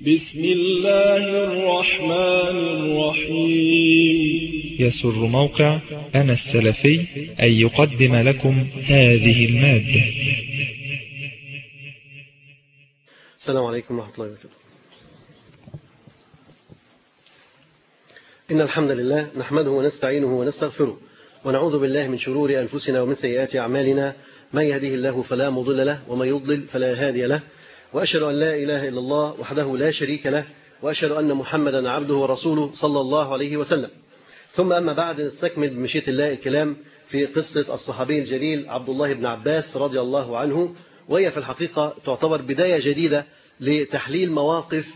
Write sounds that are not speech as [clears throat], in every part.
بسم الله الرحمن الرحيم. يسر موقع أنا السلفي أن يقدم لكم هذه المادة. السلام عليكم ورحمة الله وبركاته. إن الحمد لله نحمده ونستعينه ونستغفره ونعوذ بالله من شرور أنفسنا ومن سيئات أعمالنا. من يهده الله فلا مضل له ومن يضلل فلا هادي له. وأشهد أن لا إله إلا الله وحده لا شريك له وأشهد أن محمدا عبده ورسوله صلى الله عليه وسلم. ثم أما بعد نستكمل بمشيئة الله الكلام في قصة الصحابي الجليل عبد الله بن عباس رضي الله عنه وهي في الحقيقة تعتبر بداية جديدة لتحليل مواقف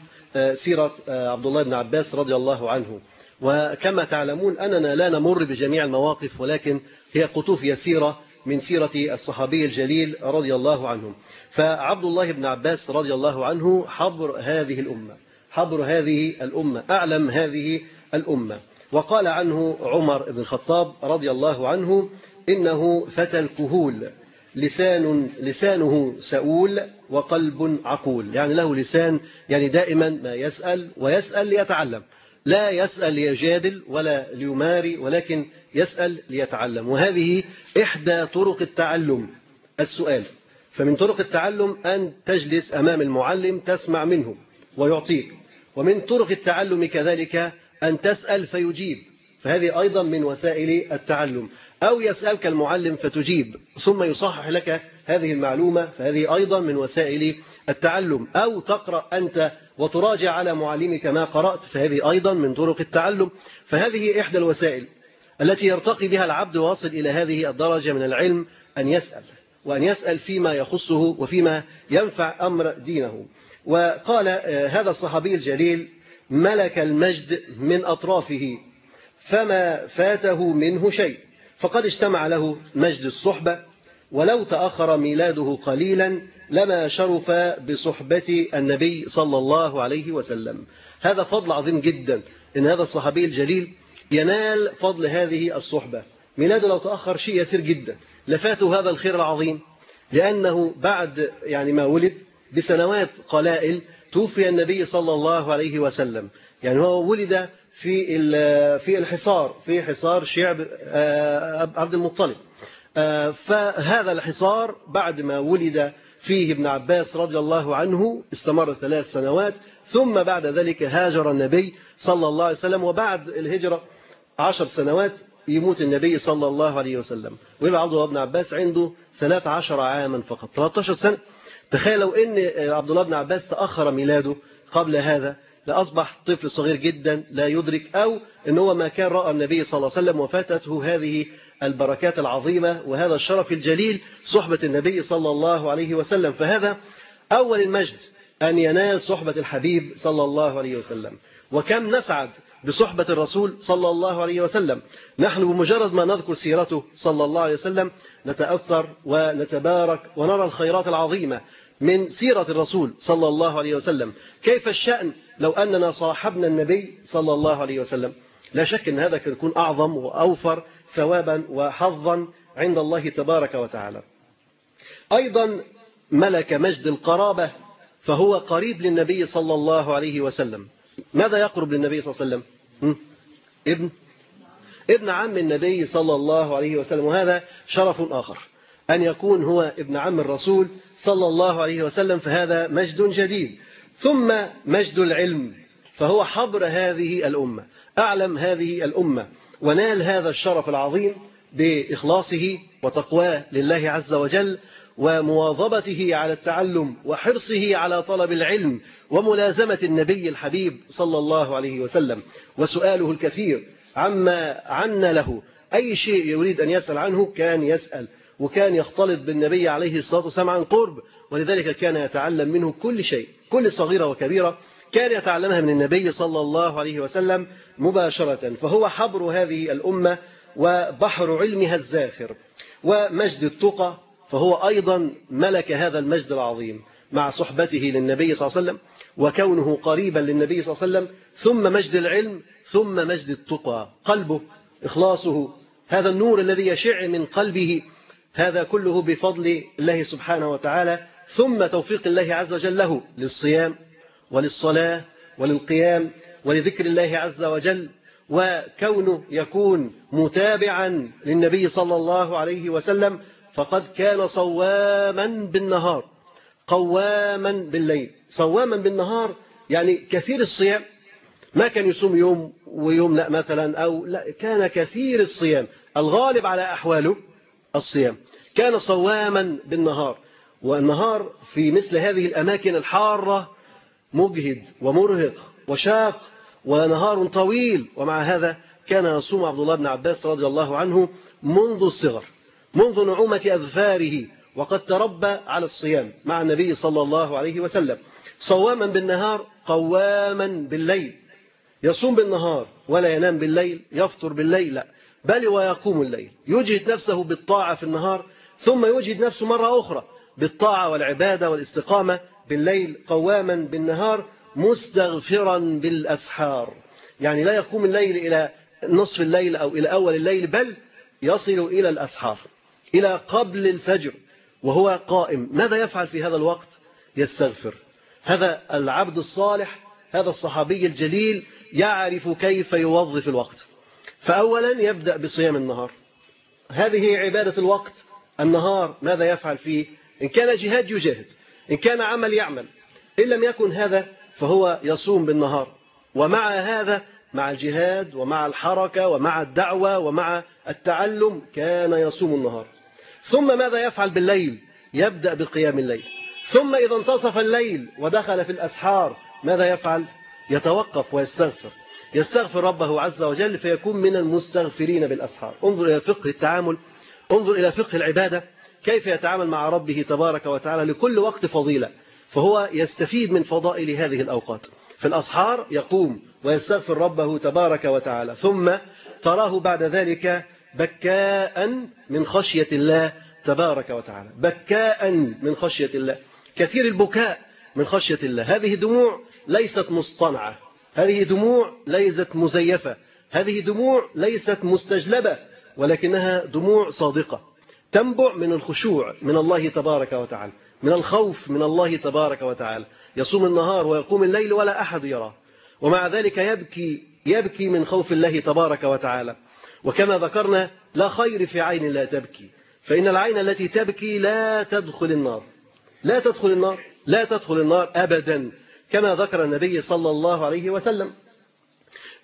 سيرة عبد الله بن عباس رضي الله عنه. وكما تعلمون أننا لا نمر بجميع المواقف ولكن هي قطوف يسيرة من سيرة الصحابي الجليل رضي الله عنه فعبد الله بن عباس رضي الله عنه حبر هذه الأمة. حبر هذه الأمة. أعلم هذه الأمة. وقال عنه عمر بن الخطاب رضي الله عنه إنه فتى الكهول. لسان لسانه سؤول وقلب عقول. يعني له لسان يعني دائما ما يسأل ويسأل ليتعلم. لا يسأل ليجادل ولا ليماري ولكن يسأل ليتعلم. وهذه إحدى طرق التعلم. السؤال فمن طرق التعلم أن تجلس أمام المعلم تسمع منه ويعطيك. ومن طرق التعلم كذلك أن تسأل فيجيب. فهذه أيضا من وسائل التعلم. أو يسألك المعلم فتجيب. ثم يصحح لك هذه المعلومة. فهذه أيضا من وسائل التعلم. أو تقرأ أنت وتراجع على معلمك ما قرأت. فهذه أيضا من طرق التعلم. فهذه إحدى الوسائل. التي يرتقي بها العبد واصل إلى هذه الدرجة من العلم أن يسأل وأن يسأل فيما يخصه وفيما ينفع أمر دينه. وقال هذا الصحابي الجليل ملك المجد من أطرافه فما فاته منه شيء فقد اجتمع له مجد الصحبة ولو تأخر ميلاده قليلا لما شرف بصحبة النبي صلى الله عليه وسلم. هذا فضل عظيم جدا إن هذا الصحابي الجليل ينال فضل هذه الصحبة. ميلاده لو تأخر شيء يسير جدا. لفاته هذا الخير العظيم لأنه بعد يعني ما ولد بسنوات قلائل توفي النبي صلى الله عليه وسلم. يعني هو ولد في في الحصار في حصار شعب عبد المطلب. فهذا الحصار بعد ما ولد فيه ابن عباس رضي الله عنه استمر ثلاث سنوات ثم بعد ذلك هاجر النبي صلى الله عليه وسلم وبعد الهجرة عشر سنوات يموت النبي صلى الله عليه وسلم. ويبقى عبد الله بن عباس عنده 13 عاما فقط 13 سنة. تخيل لو إن عبد الله بن عباس تأخر ميلاده قبل هذا لأصبح طفل صغير جدا لا يدرك أو إن هو ما كان رأى النبي صلى الله عليه وسلم وفاتته هذه البركات العظيمة وهذا الشرف الجليل صحبة النبي صلى الله عليه وسلم. فهذا أول المجد أن ينال صحبة الحبيب صلى الله عليه وسلم. وكم نسعد بصحبة الرسول صلى الله عليه وسلم. نحن بمجرد ما نذكر سيرته صلى الله عليه وسلم نتأثر ونتبارك ونرى الخيرات العظيمة من سيرة الرسول صلى الله عليه وسلم. كيف الشأن لو أننا صاحبنا النبي صلى الله عليه وسلم؟ لا شك أن هذا كان يكون أعظم وأوفر ثوابا وحظا عند الله تبارك وتعالى. أيضا ملك مجد القرابة فهو قريب للنبي صلى الله عليه وسلم. ماذا يقرب للنبي صلى الله عليه وسلم؟ ابن؟ ابن عم النبي صلى الله عليه وسلم وهذا شرف آخر. أن يكون هو ابن عم الرسول صلى الله عليه وسلم فهذا مجد جديد. ثم مجد العلم فهو حبر هذه الأمة أعلم هذه الأمة ونال هذا الشرف العظيم بإخلاصه وتقواه لله عز وجل ومواظبته على التعلم وحرصه على طلب العلم وملازمة النبي الحبيب صلى الله عليه وسلم. وسؤاله الكثير عما عنا له؟ أي شيء يريد أن يسأل عنه؟ كان يسأل وكان يختلط بالنبي عليه الصلاة والسلام عن قرب ولذلك كان يتعلم منه كل شيء كل صغيرة وكبيرة كان يتعلمها من النبي صلى الله عليه وسلم مباشرة. فهو حبر هذه الأمة وبحر علمها الزاخر ومجد التقى فهو أيضا ملك هذا المجد العظيم مع صحبته للنبي صلى الله عليه وسلم وكونه قريبا للنبي صلى الله عليه وسلم ثم مجد العلم ثم مجد التقى قلبه إخلاصه هذا النور الذي يشع من قلبه هذا كله بفضل الله سبحانه وتعالى ثم توفيق الله عز وجل له للصيام وللصلاة وللقيام ولذكر الله عز وجل وكونه يكون متابعا للنبي صلى الله عليه وسلم فقد كان صواما بالنهار قواما بالليل. صواما بالنهار يعني كثير الصيام. ما كان يصوم يوم ويوم لا مثلا أو لا كان كثير الصيام. الغالب على أحواله الصيام. كان صواما بالنهار. والنهار في مثل هذه الأماكن الحارة مجهد ومرهق وشاق ونهار طويل. ومع هذا كان يصوم عبد الله بن عباس رضي الله عنه منذ الصغر. منذ نعومة أذفاره وقد تربى على الصيام مع النبي صلى الله عليه وسلم. صواما بالنهار قواما بالليل. يصوم بالنهار ولا ينام بالليل يفطر بالليل لا. بل ويقوم الليل. يجهد نفسه بالطاعة في النهار ثم يجهد نفسه مرة أخرى بالطاعة والعبادة والاستقامة بالليل قواما بالنهار مستغفرا بالأسحار. يعني لا يقوم الليل إلى نصف الليل أو إلى أول الليل بل يصل إلى الأسحار. إلى قبل الفجر وهو قائم. ماذا يفعل في هذا الوقت؟ يستغفر. هذا العبد الصالح هذا الصحابي الجليل يعرف كيف يوظف الوقت. فأولا يبدأ بصيام النهار. هذه عبادة الوقت. النهار ماذا يفعل فيه؟ إن كان جهاد يجاهد إن كان عمل يعمل. إن لم يكن هذا فهو يصوم بالنهار. ومع هذا مع الجهاد ومع الحركة ومع الدعوة ومع التعلم كان يصوم النهار. ثم ماذا يفعل بالليل؟ يبدأ بقيام الليل. ثم إذا انتصف الليل ودخل في الأسحار ماذا يفعل؟ يتوقف ويستغفر. يستغفر ربه عز وجل فيكون من المستغفرين بالأسحار. انظر إلى فقه التعامل انظر إلى فقه العبادة كيف يتعامل مع ربه تبارك وتعالى لكل وقت فضيلة. فهو يستفيد من فضائل هذه الأوقات. في الأسحار يقوم ويستغفر ربه تبارك وتعالى. ثم تراه بعد ذلك بكاء من خشية الله تبارك وتعالى. بكاء من خشية الله. كثير البكاء من خشية الله. هذه دموع ليست مصطنعة. هذه دموع ليست مزيفة. هذه دموع ليست مستجلبة ولكنها دموع صادقة. تنبع من الخشوع من الله تبارك وتعالى من الخوف من الله تبارك وتعالى. يصوم النهار ويقوم الليل ولا أحد يراه. ومع ذلك يبكي يبكي من خوف الله تبارك وتعالى. وكما ذكرنا لا خير في عين لا تبكي. فإن العين التي تبكي لا تدخل النار. لا تدخل النار لا تدخل النار أبدا. كما ذكر النبي صلى الله عليه وسلم.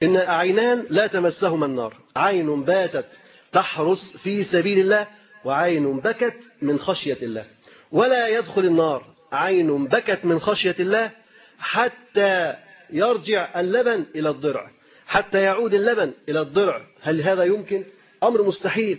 إن عينان لا تمسهما النار. عين باتت تحرس في سبيل الله وعين بكت من خشية الله. ولا يدخل النار. عين بكت من خشية الله حتى يرجع اللبن إلى الضرع. حتى يعود اللبن إلى الضرع هل هذا يمكن؟ أمر مستحيل.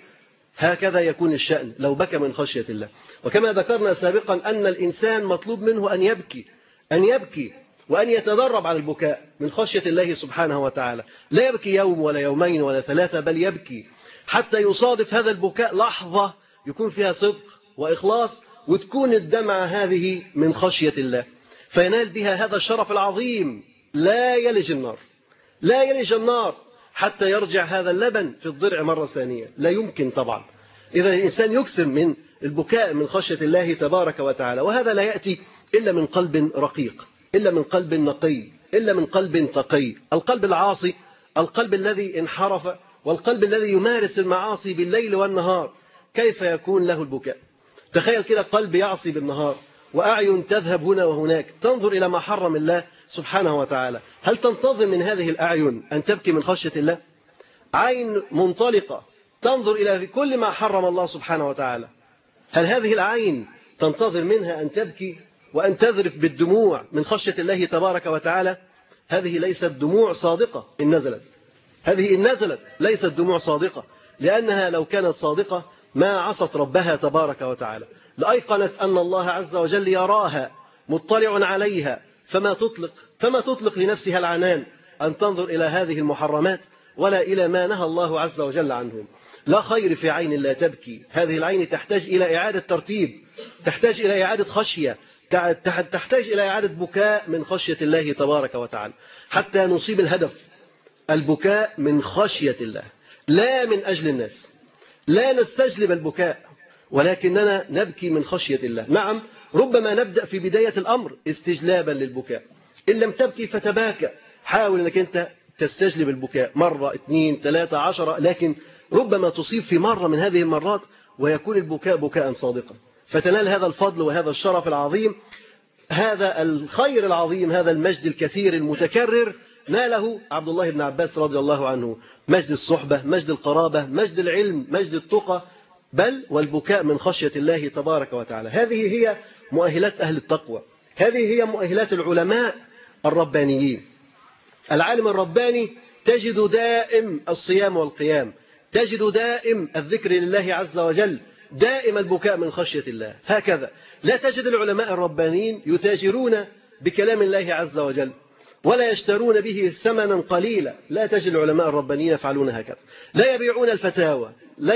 هكذا يكون الشأن لو بكى من خشية الله. وكما ذكرنا سابقا أن الإنسان مطلوب منه أن يبكي أن يبكي وأن يتدرب على البكاء من خشية الله سبحانه وتعالى. لا يبكي يوم ولا يومين ولا ثلاثة بل يبكي. حتى يصادف هذا البكاء لحظة يكون فيها صدق وإخلاص وتكون الدمعة هذه من خشية الله. فينال بها هذا الشرف العظيم. لا يلج النار. لا يلج النار حتى يرجع هذا اللبن في الضرع مرة ثانية. لا يمكن طبعا. إذا الإنسان يكثر من البكاء من خشية الله تبارك وتعالى وهذا لا يأتي إلا من قلب رقيق إلا من قلب نقي إلا من قلب تقي. القلب العاصي القلب الذي انحرف والقلب الذي يمارس المعاصي بالليل والنهار. كيف يكون له البكاء؟ تخيل كده قلب يعصي بالنهار وأعين تذهب هنا وهناك. تنظر إلى ما حرم الله سبحانه وتعالى. هل تنتظر من هذه الأعين أن تبكي من خشية الله؟ عين منطلقة تنظر إلى كل ما حرم الله سبحانه وتعالى. هل هذه العين تنتظر منها أن تبكي وأن تذرف بالدموع من خشية الله تبارك وتعالى؟ هذه ليست دموع صادقة إن نزلت. هذه إن نزلت ليست دموع صادقة لأنها لو كانت صادقة ما عصت ربها تبارك وتعالى. لأيقنت أن الله عز وجل يراها مطلع عليها فما تطلق فما تطلق لنفسها العنان أن تنظر إلى هذه المحرمات ولا إلى ما نهى الله عز وجل عنه لا خير في عين لا تبكي. هذه العين تحتاج إلى إعادة ترتيب تحتاج إلى إعادة خشية تحتاج إلى إعادة بكاء من خشية الله تبارك وتعالى. حتى نصيب الهدف البكاء من خشية الله لا من أجل الناس. لا نستجلب البكاء ولكننا نبكي من خشية الله. نعم ربما نبدأ في بداية الأمر استجلابا للبكاء. إن لم تبكي فتباكى. حاول أنك أنت تستجلب البكاء. مرة اثنين ثلاثة عشرة. لكن ربما تصيب في مرة من هذه المرات ويكون البكاء بكاء صادقا. فتنال هذا الفضل وهذا الشرف العظيم. هذا الخير العظيم هذا المجد الكثير المتكرر ناله عبد الله بن عباس رضي الله عنه. مجد الصحبة مجد القرابة مجد العلم مجد التقى. بل والبكاء من خشية الله تبارك وتعالى. هذه هي مؤهلات أهل التقوى. هذه هي مؤهلات العلماء الربانيين. العالم الرباني تجد دائم الصيام والقيام تجد دائم الذكر لله عز وجل دائم البكاء من خشية الله. هكذا. لا تجد العلماء الربانيين يتاجرون بكلام الله عز وجل ولا يشترون به ثمنا قليلا. لا تجد العلماء الربانيين يفعلون هكذا. لا يبيعون الفتاوى. لا,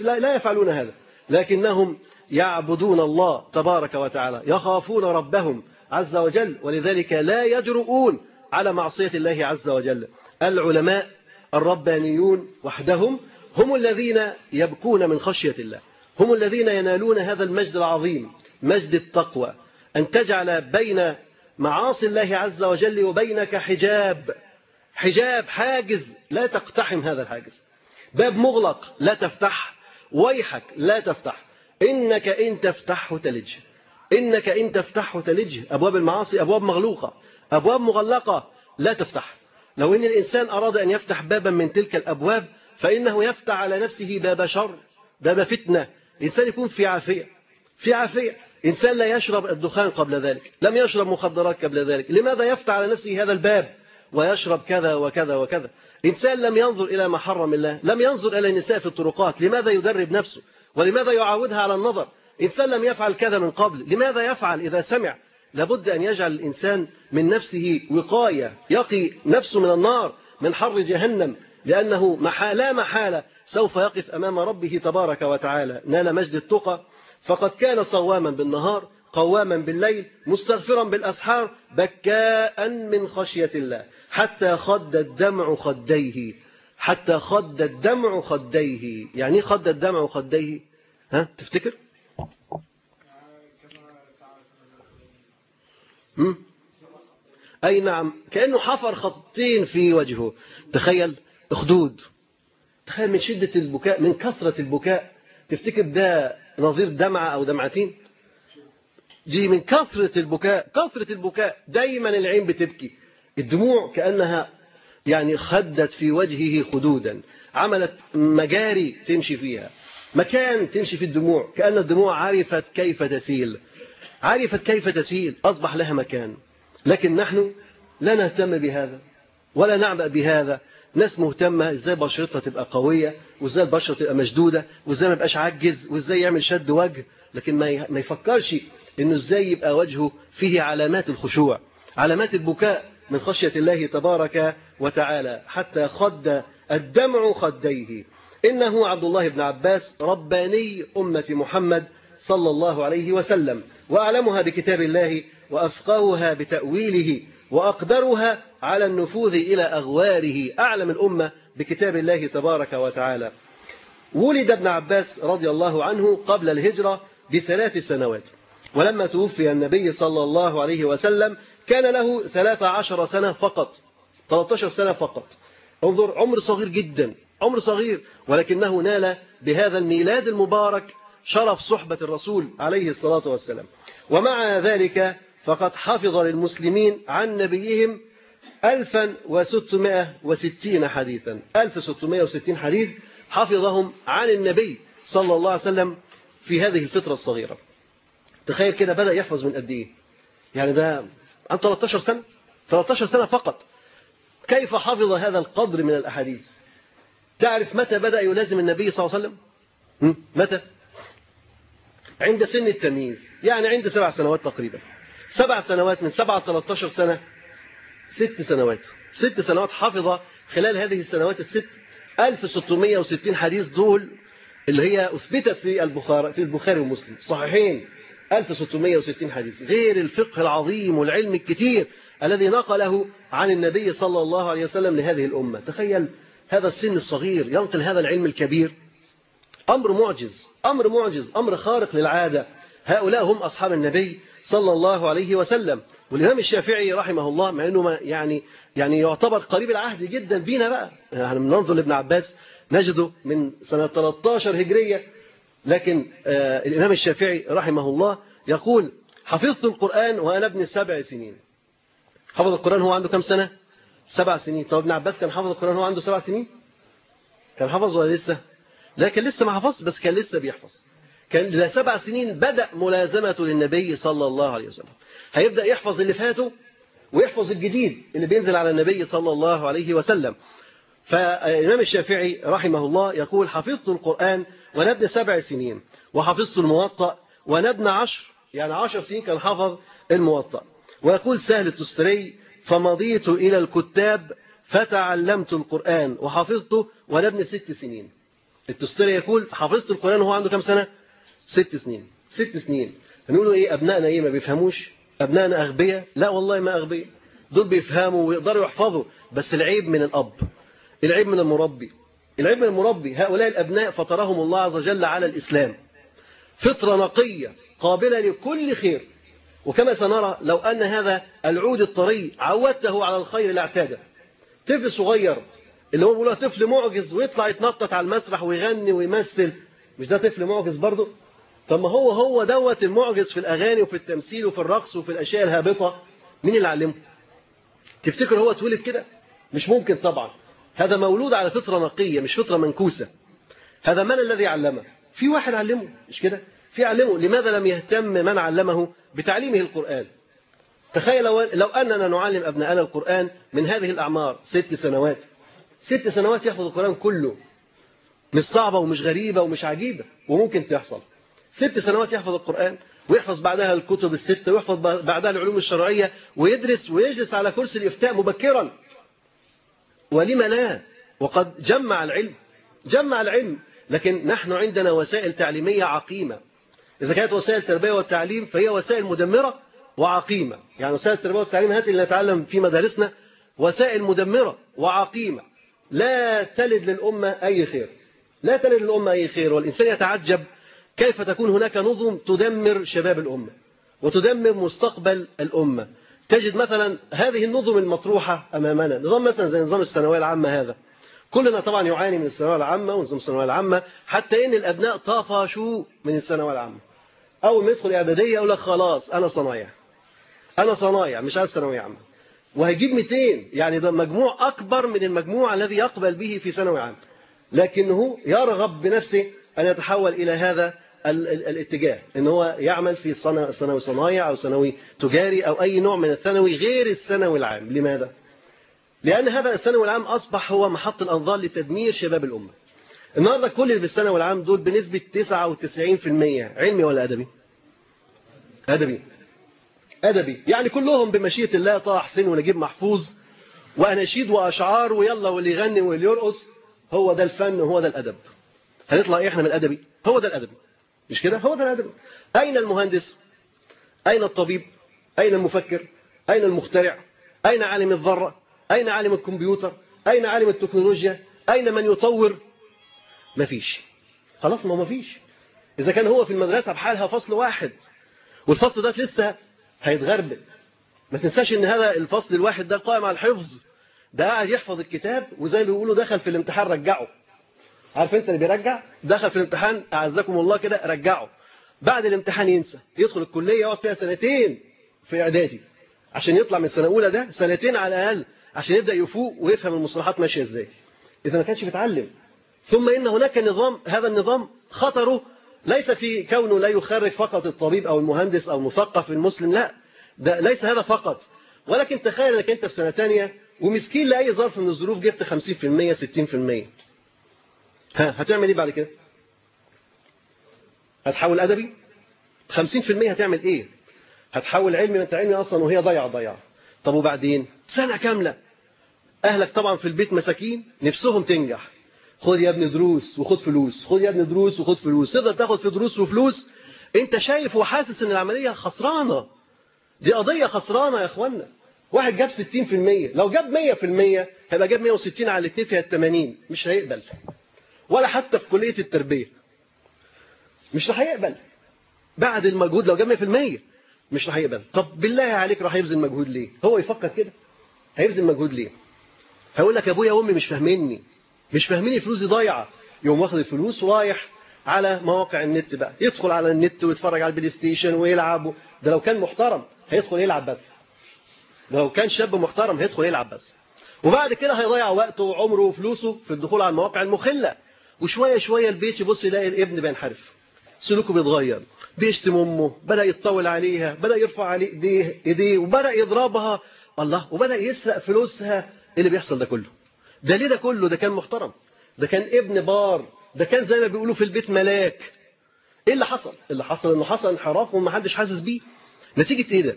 لا, لا يفعلون هذا. لكنهم يعبدون الله تبارك وتعالى يخافون ربهم عز وجل ولذلك لا يجرؤون على معصية الله عز وجل. العلماء الربانيون وحدهم هم الذين يبكون من خشية الله هم الذين ينالون هذا المجد العظيم مجد التقوى. أن تجعل بين معاصي الله عز وجل وبينك حجاب حجاب حاجز لا تقتحم هذا الحاجز. باب مغلق لا تفتح. ويحك لا تفتح. إنك إن تفتحه تلج. إنك إن تفتحه تلج. أبواب المعاصي أبواب مغلوقة. أبواب مغلقة لا تفتح. لو إن الإنسان أراد أن يفتح بابا من تلك الأبواب فإنه يفتح على نفسه باب شر باب فتنة. إنسان يكون في عافية. في عافية. إنسان لا يشرب الدخان قبل ذلك. لم يشرب مخدرات قبل ذلك. لماذا يفتح على نفسه هذا الباب؟ ويشرب كذا وكذا وكذا. إنسان لم ينظر إلى ما حرم الله لم ينظر إلى النساء في الطرقات. لماذا يدرب نفسه؟ ولماذا يعودها على النظر؟ إنسان لم يفعل كذا من قبل لماذا يفعل إذا سمع؟ لابد أن يجعل الإنسان من نفسه وقاية يقي نفسه من النار من حر جهنم لأنه لا محالة سوف يقف أمام ربه تبارك وتعالى. نال مجد التقى. فقد كان صواما بالنهار قواما بالليل مستغفرا بالأسحار بكاء من خشية الله. حتى خد الدمع خديه. حتى خد الدمع خديه. يعني خد الدمع خديه؟ ها تفتكر؟ أي نعم كأنه حفر خطين في وجهه. تخيل أخدود. تخيل من شدة البكاء من كثرة البكاء. تفتكر ده نظير دمعة أو دمعتين؟ دي من كثرة البكاء كثرة البكاء. دايما العين بتبكي. الدموع كأنها يعني خدت في وجهه خدودا. عملت مجاري تمشي فيها. مكان تمشي في الدموع. كأن الدموع عرفت كيف تسيل. عرفت كيف تسيل. أصبح لها مكان. لكن نحن لا نهتم بهذا ولا نعبأ بهذا. ناس مهتمة إزاي بشرتها تبقى قوية وإزاي البشرة تبقى مشدودة وإزاي ما يبقاش عجز وإزاي يعمل شد وجه. لكن ما يفكرش إنه إزاي يبقى وجهه فيه علامات الخشوع. علامات البكاء من خشية الله تبارك وتعالى حتى خد الدمع خديه. إنه عبد الله بن عباس رباني أمة محمد صلى الله عليه وسلم وأعلمها بكتاب الله وأفقهها بتأويله وأقدرها على النفوذ إلى أغواره أعلم الأمة بكتاب الله تبارك وتعالى. ولد ابن عباس رضي الله عنه قبل الهجرة بثلاث سنوات ولما توفي النبي صلى الله عليه وسلم كان له 13 سنة فقط. 13 سنة فقط. انظر عمر صغير جدا عمر صغير ولكنه نال بهذا الميلاد المبارك شرف صحبة الرسول عليه الصلاة والسلام. ومع ذلك فقد حفظ للمسلمين عن نبيهم 1660 حديثا. 1660 حديث حفظهم عن النبي صلى الله عليه وسلم في هذه الفترة الصغيرة. تخيل كده بدأ يحفظ من قد إيه؟ يعني ده عن 13 سنة؟ 13 سنة فقط. كيف حفظ هذا القدر من الأحاديث؟ تعرف متى بدأ يلازم النبي صلى الله عليه وسلم؟ متى؟ عند سن التمييز يعني عند سبع سنوات تقريبا. سبع سنوات من سبعة 13 سنة ست سنوات. ست سنوات حفظ خلال هذه السنوات الست 1660 حديث دول اللي هي أثبتت في البخاري في البخاري ومسلم. صحيحين. 1660 حديث. غير الفقه العظيم والعلم الكثير الذي نقله عن النبي صلى الله عليه وسلم لهذه الأمة. تخيل هذا السن الصغير ينقل هذا العلم الكبير. أمر معجز أمر معجز أمر خارق للعادة. هؤلاء هم أصحاب النبي صلى الله عليه وسلم. والإمام الشافعي رحمه الله مع أنه يعني يعني يعتبر قريب العهد جدا بينا بقى. يعني ننظر لابن عباس نجده من سنة 13 هجرية. لكن آه الإمام الشافعي رحمه الله يقول حفظت القرآن وأنا ابن سبع سنين. حفظ القرآن هو عنده كم سنة؟ سبع سنين طب ابن عباس كان حفظ القرآن هو عنده سبع سنين؟ كان حفظ ولا لسه؟ لا كان لسه ما حفظ بس كان لسه بيحفظ كان لسبع سنين بدأ ملازمته للنبي صلى الله عليه وسلم هيبدأ يحفظ اللي فاته ويحفظ الجديد اللي بينزل على النبي صلى الله عليه وسلم فالإمام الشافعي رحمه الله يقول حفظت القرآن وأنا ابن سبع سنين وحفظت الموطأ وأنا ابن عشر يعني عشر سنين كان حفظ الموطأ ويقول سهل التستري فمضيت إلى الكتاب فتعلمت القرآن وحفظته وأنا ابن ست سنين. التستري يقول حفظت القرآن وهو عنده كم سنة؟ ست سنين. ست سنين. هنقولوا إيه أبنائنا إيه ما بيفهموش؟ أبنائنا أغبياء؟ لا والله ما أغبياء. دول بيفهموا ويقدروا يحفظوا بس العيب من الأب. العيب من المربي. العيب من المربي هؤلاء الأبناء فطرهم الله عز وجل على الإسلام. فطرة نقية قابلة لكل خير. وكما سنرى لو أن هذا العود الطري عودته على الخير لاعتاده طفل صغير اللي هو بيقولوا طفل معجز ويطلع يتنطط على المسرح ويغني ويمثل. مش ده طفل معجز برضه؟ طب ما هو هو دوت المعجز في الأغاني وفي التمثيل وفي الرقص وفي الأشياء الهابطة. مين اللي علمه؟ تفتكر هو اتولد كده؟ مش ممكن طبعا. هذا مولود على فطرة نقية مش فطرة منكوسة. هذا من الذي علمه؟ في واحد علمه مش كده؟ في علمه لماذا لم يهتم من علمه بتعليمه القرآن؟ تخيل لو, أننا نعلم أبناءنا القرآن من هذه الأعمار ست سنوات. ست سنوات يحفظ القرآن كله. مش صعبة ومش غريبة ومش عجيبة وممكن تحصل. ست سنوات يحفظ القرآن ويحفظ بعدها الكتب الستة ويحفظ بعدها العلوم الشرعية ويدرس ويجلس على كرسي الإفتاء مبكرا. ولم لا؟ وقد جمع العلم. جمع العلم. لكن نحن عندنا وسائل تعليمية عقيمة. إذا كانت وسائل التربية والتعليم فهي وسائل مدمرة وعقيمة. يعني وسائل التربية والتعليم هات اللي نتعلم في مدارسنا. وسائل مدمرة وعقيمة. لا تلد للأمة أي خير. لا تلد للأمة أي خير. والإنسان يتعجب كيف تكون هناك نظم تدمر شباب الأمة وتدمر مستقبل الأمة. تجد مثلا هذه النظم المطروحة أمامنا. نظام مثلا زي نظام الثانوية العامة هذا. كلنا طبعا يعاني من الثانوية العامة ونظام الثانوية العامة حتى إن الأبناء طفشوا من الثانوية العامة. أول ما يدخل إعدادية يقول لك خلاص أنا صنايع. أنا صنايع مش عايز ثانوية عامة. وهيجيب 200 يعني ده مجموع أكبر من المجموع الذي يقبل به في ثانوي عام لكنه يرغب بنفسه أن يتحول إلى هذا ال ال الاتجاه. إن هو يعمل في ثانوي صنايع أو ثانوي تجاري أو أي نوع من الثانوي غير الثانوي العام. لماذا؟ لأن هذا الثانوي العام أصبح هو محط الأنظار لتدمير شباب الأمة. النهارده كل اللي في الثانوي العام دول بنسبة 99% علمي ولا أدبي؟ أدبي. أدبي. يعني كلهم بمشيئة الله طه حسين ونجيب محفوظ وأناشيد وأشعار ويلا واللي يغني واللي يرقص هو ده الفن وهو ده الأدب. هنطلع إيه إحنا من الأدبي؟ هو ده الأدبي. مش كده؟ هو ده الأدبي. أين المهندس؟ أين الطبيب؟ أين المفكر؟ أين المخترع؟ أين عالم الذرة؟ أين عالم الكمبيوتر؟ أين عالم التكنولوجيا؟ أين من يطور؟ مفيش خلاص ما مفيش إذا كان هو في المدرسة بحالها فصل واحد والفصل ده لسه هيتغربل ما تنساش إن هذا الفصل الواحد ده قائم على الحفظ. ده قاعد يحفظ الكتاب وزي ما بيقولوا دخل في الامتحان رجعه. عارف أنت اللي بيرجع؟ دخل في الامتحان أعزكم الله كده رجعه. بعد الامتحان ينسى. يدخل الكلية يقعد فيها سنتين في إعدادي. عشان يطلع من سنة أولى ده سنتين على الأقل عشان يبدأ يفوق ويفهم المصطلحات ماشية إزاي. إذا ما كانش بيتعلم. ثم إن هناك نظام هذا النظام خطره ليس في كونه لا يخرج فقط الطبيب أو المهندس أو المثقف المسلم لا ده ليس هذا فقط. ولكن تخيل إنك أنت في سنة ثانية ومسكين لأي ظرف من الظروف جبت 50% 60% ها هتعمل إيه بعد كده؟ هتحول أدبي؟ 50% هتعمل إيه؟ هتحول علمي ما أنت علمي أصلا وهي ضيعة ضيعة. طب وبعدين؟ سنة كاملة. أهلك طبعا في البيت مساكين نفسهم تنجح. خد يا ابني دروس وخد فلوس خد يا ابني دروس وخد فلوس تفضل تاخد في دروس وفلوس. انت شايف وحاسس ان العملية خسرانة. دي قضية خسرانة يا اخوانا. واحد جاب 60% لو جاب 100% هيبقى جاب 160 على الاثنين فيها 80 مش هيقبل. ولا حتى في كلية التربية. مش رح يقبل. بعد المجهود لو جاب 100% مش راح يقبل. طب بالله عليك راح يبذل مجهود ليه؟ هو يفكر كده. هيبذل مجهود ليه؟ هيقول لك أبويا وأمي مش فاهميني. مش فاهمين الفلوس دي ضايعة. يقوم واخد الفلوس ورايح على مواقع النت بقى. يدخل على النت ويتفرج على البلاي ستيشن ويلعب ده لو كان محترم هيدخل يلعب بس. ده لو كان شاب محترم هيدخل يلعب بس. وبعد كده هيضيع وقته وعمره وفلوسه في الدخول على المواقع المخلة. وشوية شوية البيت يبص يلاقي الابن بينحرف. سلوكه بيتغير. بيشتم أمه. بدأ يتطاول عليها. بدأ يرفع عليه إيديه. إيديه. وبدأ يضربها. الله. وبدأ يسرق فلوسها. إيه اللي بيحصل ده كله؟ ده ليه ده كله؟ ده كان محترم. ده كان ابن بار. ده كان زي ما بيقولوا في البيت ملاك. إيه اللي حصل؟ اللي حصل إنه حصل انحراف ومحدش حاسس بيه. نتيجة إيه ده؟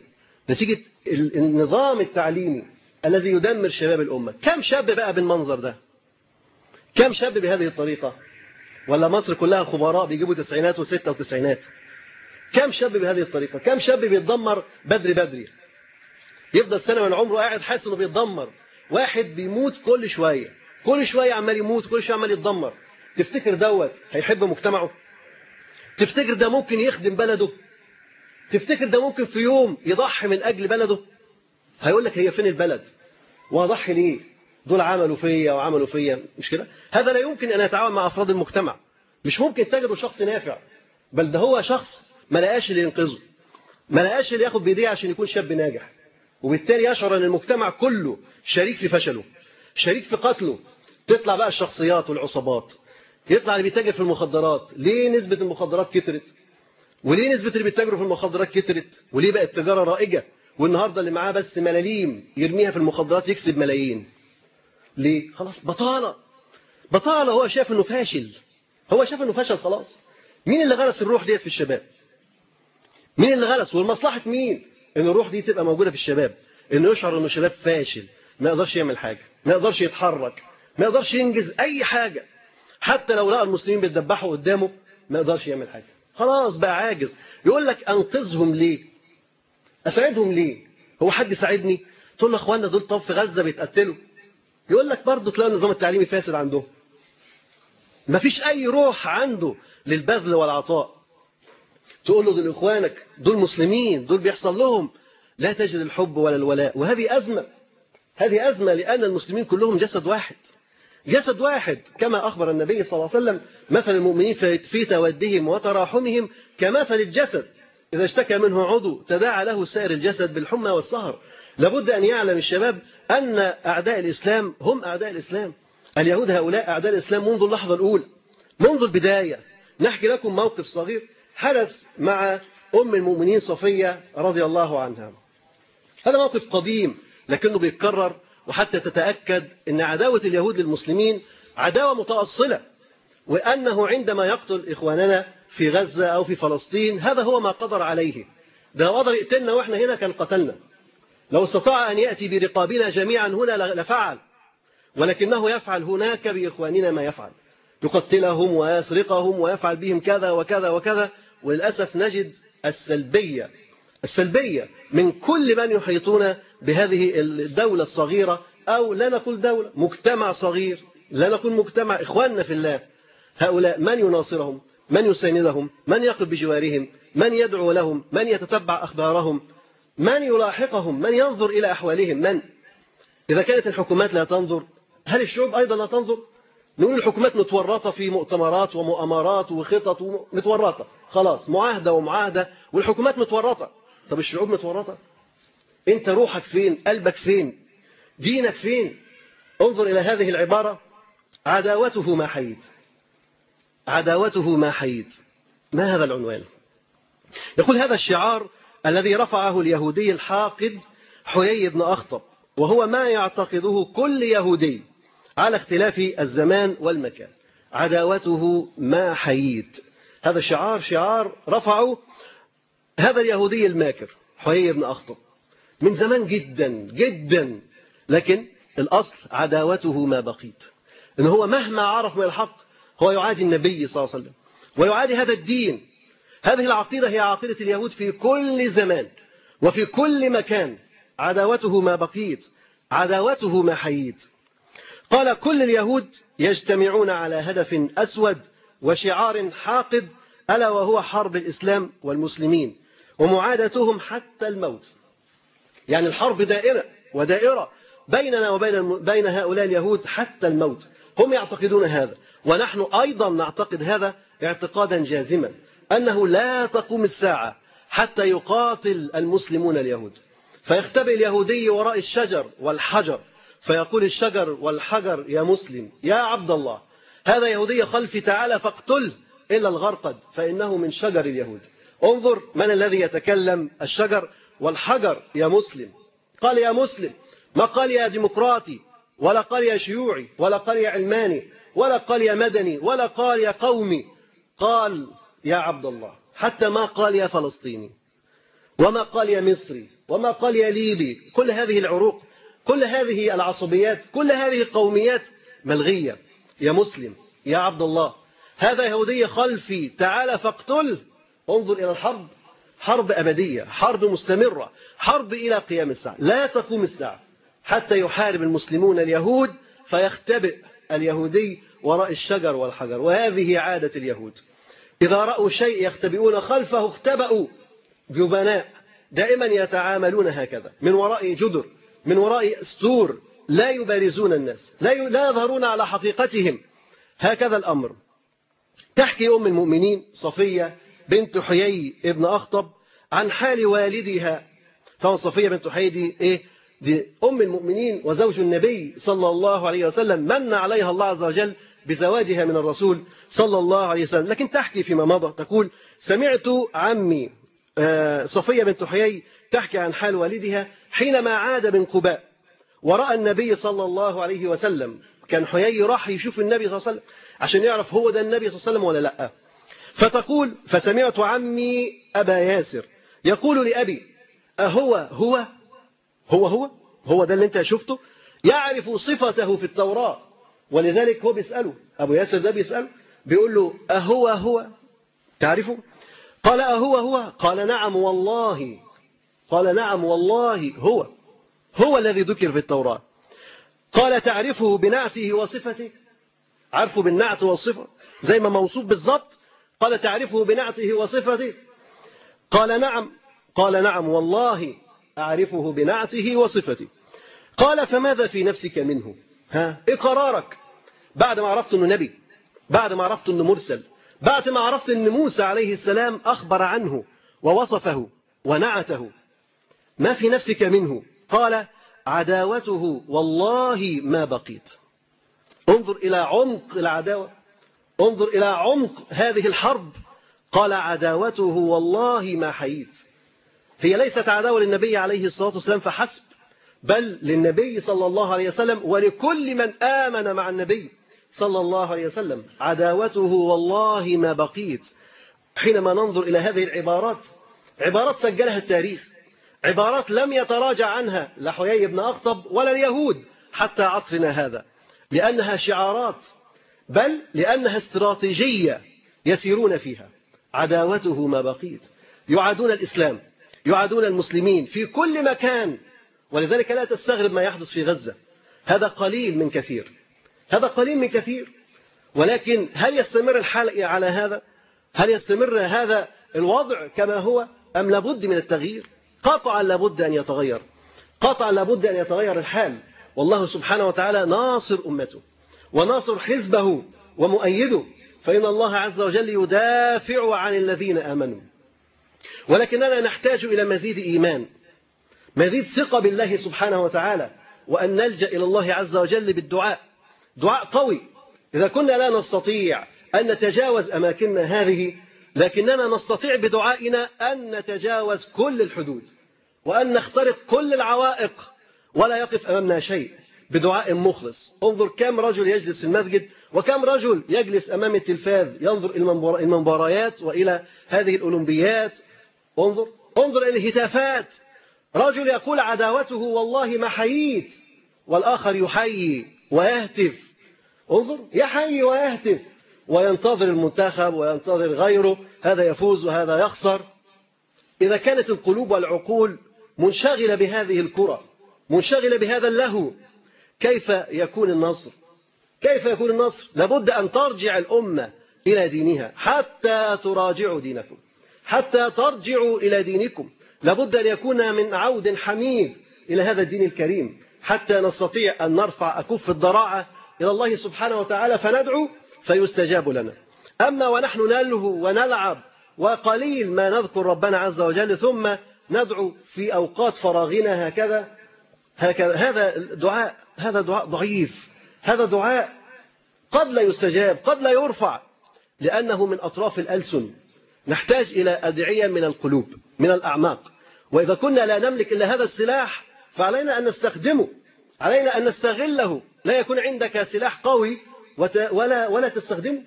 نتيجة النظام التعليمي الذي يدمر شباب الأمة. كم شاب بقى بالمنظر ده؟ كم شاب بهذه الطريقة؟ ولا مصر كلها خبراء بيجيبوا تسعينات وستة وتسعينات. كم شاب بهذه الطريقة؟ كم شاب بيتدمر بدري بدري؟ يفضل سنة من عمره قاعد حاسس إنه بيتدمر. واحد بيموت كل شوية. كل شوية عمال يموت كل شوية عمال يتدمر. تفتكر دوت هيحب مجتمعه؟ تفتكر ده ممكن يخدم بلده؟ تفتكر ده ممكن في يوم يضحي من أجل بلده؟ هيقول لك هي فين البلد؟ واضحي ليه؟ دول عملوا فيا وعملوا فيا. مش كده؟ هذا لا يمكن أن يتعاون مع أفراد المجتمع. مش ممكن تجده شخص نافع بل ده هو شخص ما لقاش اللي ينقذه ما لقاش اللي ياخد بيديه عشان يكون شاب ناجح. وبالتالي يشعر أن المجتمع كله شريك في فشله شريك في قتله. تطلع بقى الشخصيات والعصابات يطلع اللي بيتاجر في المخدرات. ليه نسبة المخدرات كترت؟ وليه نسبة اللي بيتاجروا في المخدرات كترت؟ وليه بقت التجارة رائجة؟ والنهاردة اللي معاه بس ملاليم يرميها في المخدرات يكسب ملايين. ليه؟ خلاص بطالة. بطالة. هو شايف إنه فاشل. هو شايف إنه فشل خلاص. مين اللي غرس الروح ديت في الشباب؟ مين اللي غرس؟ والمصلحة مين؟ إن الروح دي تبقى موجودة في الشباب. إنه يشعر إنه شباب فاشل ما يقدرش يعمل حاجة ما يقدرش يتحرك ما يقدرش ينجز أي حاجة. حتى لو لقى المسلمين بيتذبحوا قدامه ما يقدرش يعمل حاجة. خلاص بقى عاجز. يقول لك أنقذهم ليه؟ أساعدهم ليه؟ هو حد يساعدني؟ تقول له أخوانا دول طب في غزة بيتقتلوا. يقول لك برضه تلاقي النظام التعليمي فاسد عندهم. ما فيش أي روح عنده للبذل والعطاء. تقول له دول اخوانك دول مسلمين دول بيحصل لهم. لا تجد الحب ولا الولاء. وهذه أزمة. هذه أزمة لأن المسلمين كلهم جسد واحد. جسد واحد كما أخبر النبي صلى الله عليه وسلم مثل المؤمنين في تودهم وتراحمهم كمثل الجسد. إذا اشتكى منه عضو تداعى له سائر الجسد بالحمى والسهر. لابد أن يعلم الشباب أن أعداء الإسلام هم أعداء الإسلام. اليهود هؤلاء أعداء الإسلام منذ اللحظة الأولى منذ البداية. نحكي لكم موقف صغير. حدث مع أم المؤمنين صفية رضي الله عنها. هذا موقف قديم لكنه بيتكرر وحتى تتأكد أن عداوة اليهود للمسلمين عداوة متأصلة وأنه عندما يقتل إخواننا في غزة أو في فلسطين هذا هو ما قدر عليه. ده لو قدر يقتلنا وإحنا هنا كان قتلنا. لو استطاع أن يأتي برقابنا جميعا هنا لفعل ولكنه يفعل هناك بإخواننا ما يفعل. يقتلهم ويسرقهم ويفعل بهم كذا وكذا وكذا وللأسف نجد السلبية السلبية من كل من يحيطون بهذه الدولة الصغيرة أو لا نقول دولة مجتمع صغير لا نقول مجتمع إخواننا في الله. هؤلاء من يناصرهم من يساندهم من يقف بجوارهم من يدعو لهم من يتتبع أخبارهم من يلاحقهم من ينظر إلى أحوالهم من؟ إذا كانت الحكومات لا تنظر هل الشعوب أيضا لا تنظر؟ نقول الحكومات متورطة في مؤتمرات ومؤامرات وخطط متورطة. خلاص معاهدة ومعاهدة والحكومات متورطة. طب الشعوب متورطة؟ انت روحك فين؟ قلبك فين؟ دينك فين؟ انظر إلى هذه العبارة. عداوته ما حيد عداوته ما حيد ما هذا العنوان؟ يقول هذا الشعار الذي رفعه اليهودي الحاقد حيي بن أخطب وهو ما يعتقده كل يهودي. على اختلاف الزمان والمكان. عداوته ما حييت. هذا الشعار شعار رفعه هذا اليهودي الماكر حيي بن أخطب. من زمان جدا جدا. لكن الأصل عداوته ما بقيت. إن هو مهما عرف من الحق هو يعادي النبي صلى الله عليه وسلم. ويعادي هذا الدين. هذه العقيدة هي عقيدة اليهود في كل زمان وفي كل مكان. عداوته ما بقيت. عداوته ما حييت. قال كل اليهود يجتمعون على هدف أسود وشعار حاقد ألا وهو حرب الإسلام والمسلمين. ومعادتهم حتى الموت. يعني الحرب دائرة ودائرة بيننا وبين بين هؤلاء اليهود حتى الموت. هم يعتقدون هذا. ونحن أيضا نعتقد هذا اعتقادا جازما أنه لا تقوم الساعة حتى يقاتل المسلمون اليهود. فيختبئ اليهودي وراء الشجر والحجر. فيقول الشجر والحجر يا مسلم يا عبد الله هذا يهودي خلفي تعالى فاقتله إلا الغرقد فإنه من شجر اليهود انظر من الذي يتكلم الشجر والحجر يا مسلم قال يا مسلم ما قال يا ديمقراطي ولا قال يا شيوعي ولا قال يا علماني ولا قال يا مدني ولا قال يا قومي قال يا عبد الله حتى ما قال يا فلسطيني وما قال يا مصري وما قال يا ليبي كل هذه العروق كل هذه العصبيات كل هذه القوميات ملغية. يا مسلم يا عبد الله هذا يهودي خلفي تعال فاقتل. انظر إلى الحرب. حرب أبدية حرب مستمرة حرب إلى قيام الساعة. لا تقوم الساعة حتى يحارب المسلمون اليهود فيختبئ اليهودي وراء الشجر والحجر. وهذه عادة اليهود. إذا رأوا شيء يختبئون خلفه اختبأوا جبناء. دائما يتعاملون هكذا. من وراء جدر. من وراء استور لا يبارزون الناس لا يظهرون على حقيقتهم. هكذا الأمر. تحكي أم المؤمنين صفية بنت حيي ابن أخطب عن حال والدها. طبعا صفية بنت حيي دي إيه؟ دي أم المؤمنين وزوج النبي صلى الله عليه وسلم. من عليها الله عز وجل بزواجها من الرسول صلى الله عليه وسلم. لكن تحكي فيما مضى. تقول سمعت عمي صفية بنت حيي تحكي عن حال والدها. حينما عاد من قباء ورأى النبي صلى الله عليه وسلم كان حيي راح يشوف النبي صلى الله عليه وسلم عشان يعرف هو ده النبي صلى الله عليه وسلم ولا لأ. فتقول فسمعت عمي أبا ياسر يقول لأبي أهو هو؟ هو هو؟ هو ده اللي انت شفته؟ يعرف صفته في التوراة ولذلك هو بيسأله أبو ياسر ده بيسأله بيقول له أهو هو؟ تعرفه؟ قال أهو هو؟ قال نعم والله. قال نعم والله هو هو الذي ذكر في التوراة. قال تعرفه بنعته وصفته؟ عرفه بالنعت والصفة؟ زي ما موصوف بالضبط. قال تعرفه بنعته وصفته؟ قال نعم قال نعم والله أعرفه بنعته وصفته. قال فماذا في نفسك منه؟ ها؟ إيه قرارك بعد ما عرفت أنه نبي بعد ما عرفت أنه مرسل بعد ما عرفت أن موسى عليه السلام أخبر عنه ووصفه ونعته. ما في نفسك منه. قال عداوته والله ما بقيت. انظر إلى عمق العداوة. انظر إلى عمق هذه الحرب. قال عداوته والله ما حييت. هي ليست عداوة للنبي عليه الصلاة والسلام فحسب بل للنبي صلى الله عليه وسلم ولكل من آمن مع النبي صلى الله عليه وسلم. عداوته والله ما بقيت. حينما ننظر إلى هذه العبارات عبارات سجلها التاريخ. عبارات لم يتراجع عنها لا حيي بن أخطب ولا اليهود حتى عصرنا هذا لأنها شعارات بل لأنها استراتيجية يسيرون فيها عداوته ما بقيت يعادون الإسلام يعادون المسلمين في كل مكان ولذلك لا تستغرب ما يحدث في غزة هذا قليل من كثير هذا قليل من كثير ولكن هل يستمر الحال على هذا؟ هل يستمر هذا الوضع كما هو أم لابد من التغيير؟ قطعا لابد أن يتغير. قطعا لابد أن يتغير الحال. والله سبحانه وتعالى ناصر أمته وناصر حزبه ومؤيده. فإن الله عز وجل يدافع عن الذين آمنوا. ولكننا نحتاج إلى مزيد إيمان مزيد ثقة بالله سبحانه وتعالى وأن نلجأ إلى الله عز وجل بالدعاء. دعاء قوي. إذا كنا لا نستطيع أن نتجاوز أماكننا هذه لكننا نستطيع بدعائنا أن نتجاوز كل الحدود وأن نخترق كل العوائق ولا يقف أمامنا شيء بدعاء مخلص. انظر كم رجل يجلس في المسجد وكم رجل يجلس أمام التلفاز ينظر إلى المباريات وإلى هذه الأولمبيات. انظر انظر إلى الهتافات. رجل يقول عداوته والله ما حييت والآخر يحيي ويهتف. انظر يحيي ويهتف. وينتظر المنتخب وينتظر غيره. هذا يفوز وهذا يخسر. إذا كانت القلوب والعقول منشغلة بهذه الكرة منشغلة بهذا اللهو كيف يكون النصر؟ كيف يكون النصر؟ لابد أن ترجع الأمة إلى دينها حتى تراجعوا دينكم حتى ترجعوا إلى دينكم. لابد أن يكون من عود حميد إلى هذا الدين الكريم. حتى نستطيع أن نرفع أكف الضراعة إلى الله سبحانه وتعالى فندعو فيستجاب لنا. أما ونحن نلهو ونلعب وقليل ما نذكر ربنا عز وجل ثم ندعو في أوقات فراغنا هكذا هكذا هذا دعاء هذا دعاء ضعيف هذا دعاء قد لا يستجاب قد لا يرفع لأنه من أطراف الألسن. نحتاج إلى أدعية من القلوب من الأعماق. وإذا كنا لا نملك إلا هذا السلاح فعلينا أن نستخدمه علينا أن نستغله. لا يكون عندك سلاح قوي ولا ولا تستخدمه.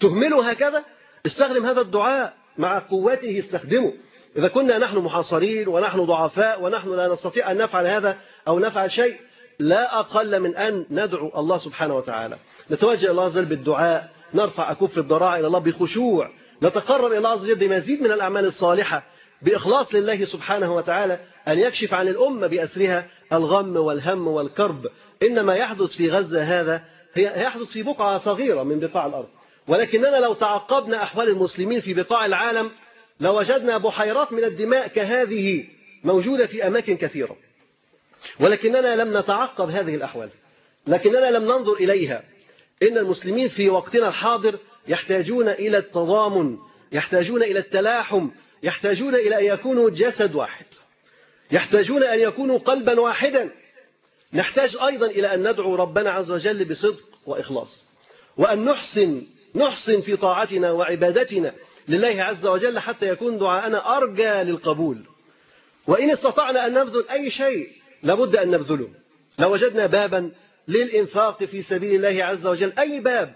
تهمله هكذا؟ استخدم هذا الدعاء مع قوته استخدمه. إذا كنا نحن محاصرين ونحن ضعفاء ونحن لا نستطيع أن نفعل هذا أو نفعل شيء لا أقل من أن ندعو الله سبحانه وتعالى. نتوجه الله عز وجل بالدعاء. نرفع أكف الضراع إلى الله بخشوع. نتقرب إلى الله عز وجل بمزيد من الأعمال الصالحة. بإخلاص لله سبحانه وتعالى. أن يكشف عن الأمة بأسرها الغم والهم والكرب. إنما يحدث في غزة هذا هي يحدث في بقعة صغيرة من بقاع الأرض. ولكننا لو تعقبنا أحوال المسلمين في بقاع العالم لوجدنا بحيرات من الدماء كهذه موجودة في أماكن كثيرة. ولكننا لم نتعقب هذه الأحوال. لكننا لم ننظر إليها. إن المسلمين في وقتنا الحاضر يحتاجون إلى التضامن يحتاجون إلى التلاحم يحتاجون إلى أن يكونوا جسد واحد. يحتاجون أن يكونوا قلبا واحدا. نحتاج أيضا إلى أن ندعو ربنا عز وجل بصدق وإخلاص. وأن نحسن نحسن في طاعتنا وعبادتنا لله عز وجل حتى يكون دعاءنا أرجى للقبول. وإن استطعنا أن نبذل أي شيء لابد أن نبذله. لو وجدنا بابا للإنفاق في سبيل الله عز وجل أي باب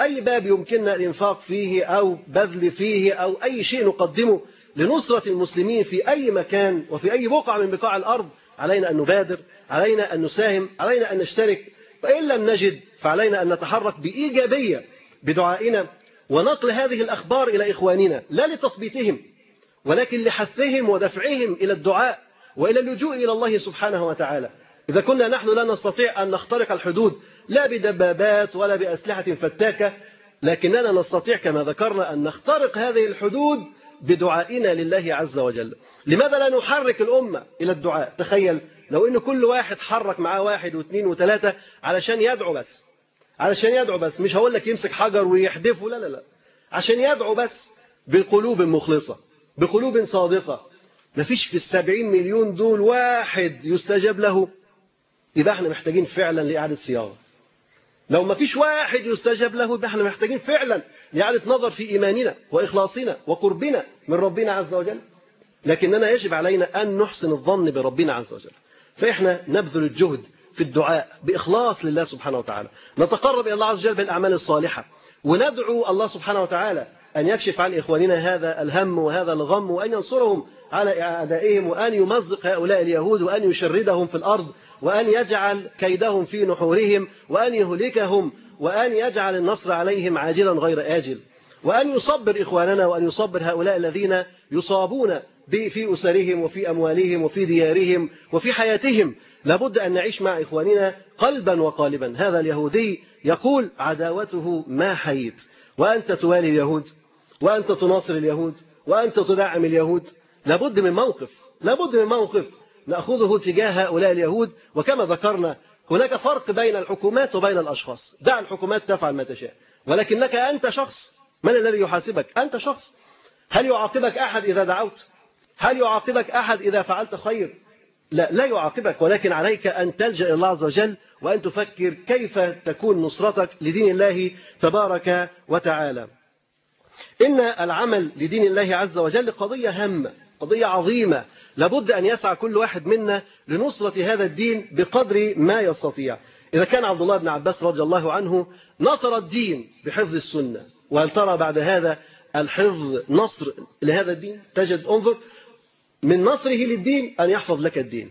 أي باب يمكننا الإنفاق فيه أو بذل فيه أو أي شيء نقدمه لنصرة المسلمين في أي مكان وفي أي بقعة من بقاع الأرض علينا أن نبادر. علينا أن نساهم علينا أن نشترك وإن لم نجد فعلينا أن نتحرك بإيجابية بدعائنا. ونقل هذه الأخبار إلى إخواننا لا لتثبيتهم ولكن لحثهم ودفعهم إلى الدعاء وإلى اللجوء إلى الله سبحانه وتعالى. إذا كنا نحن لا نستطيع أن نخترق الحدود لا بدبابات ولا بأسلحة فتاكة لكننا نستطيع كما ذكرنا أن نخترق هذه الحدود بدعائنا لله عز وجل. لماذا لا نحرك الأمة إلى الدعاء؟ تخيل لو أن كل واحد حرك معاه واحد واثنين وثلاثة علشان يدعو بس. علشان يدعو بس. مش هقول لك يمسك حجر ويحدفه. لا لا لا. عشان يدعو بس بقلوب مخلصة بقلوب صادقة. مفيش في السبعين مليون دول واحد يستجاب له. يبقى إحنا محتاجين فعلا لإعادة صياغة. لو ما فيش واحد يستجاب له يبقى إحنا محتاجين فعلا لإعادة نظر في إيماننا وإخلاصنا وقربنا من ربنا عز وجل. لكننا يجب علينا أن نحسن الظن بربنا عز وجل. فإحنا نبذل الجهد في الدعاء بإخلاص لله سبحانه وتعالى. نتقرب إلى الله عز وجل بالأعمال الصالحة. وندعو الله سبحانه وتعالى أن يكشف عن إخواننا هذا الهم وهذا الغم وأن ينصرهم على أعدائهم وأن يمزق هؤلاء اليهود وأن يشردهم في الأرض وأن يجعل كيدهم في نحورهم وأن يهلكهم وأن يجعل النصر عليهم عاجلا غير آجل. وأن يصبر إخواننا وأن يصبر هؤلاء الذين يصابون في أسرهم وفي أموالهم وفي ديارهم وفي حياتهم. لابد أن نعيش مع إخواننا قلبا وقالبا. هذا اليهودي يقول عداوته ما حيت. وأنت توالي اليهود وأنت تناصر اليهود وأنت تدعم اليهود. لابد من موقف لابد من موقف نأخذه تجاه هؤلاء اليهود. وكما ذكرنا هناك فرق بين الحكومات وبين الأشخاص. دع الحكومات تفعل ما تشاء. ولكنك أنت شخص. من الذي يحاسبك؟ أنت شخص. هل يعاقبك أحد إذا دعوت؟ هل يعاقبك أحد إذا فعلت خير؟ لا لا يعاقبك ولكن عليك أن تلجأ إلى الله عز وجل وأن تفكر كيف تكون نصرتك لدين الله تبارك وتعالى. إن العمل لدين الله عز وجل قضية هامة قضية عظيمة. لابد أن يسعى كل واحد منا لنصرة هذا الدين بقدر ما يستطيع. إذا كان عبد الله بن عباس رضي الله عنه نصر الدين بحفظ السنة وهل ترى بعد هذا الحفظ نصر لهذا الدين؟ تجد انظر من نصره للدين أن يحفظ لك الدين.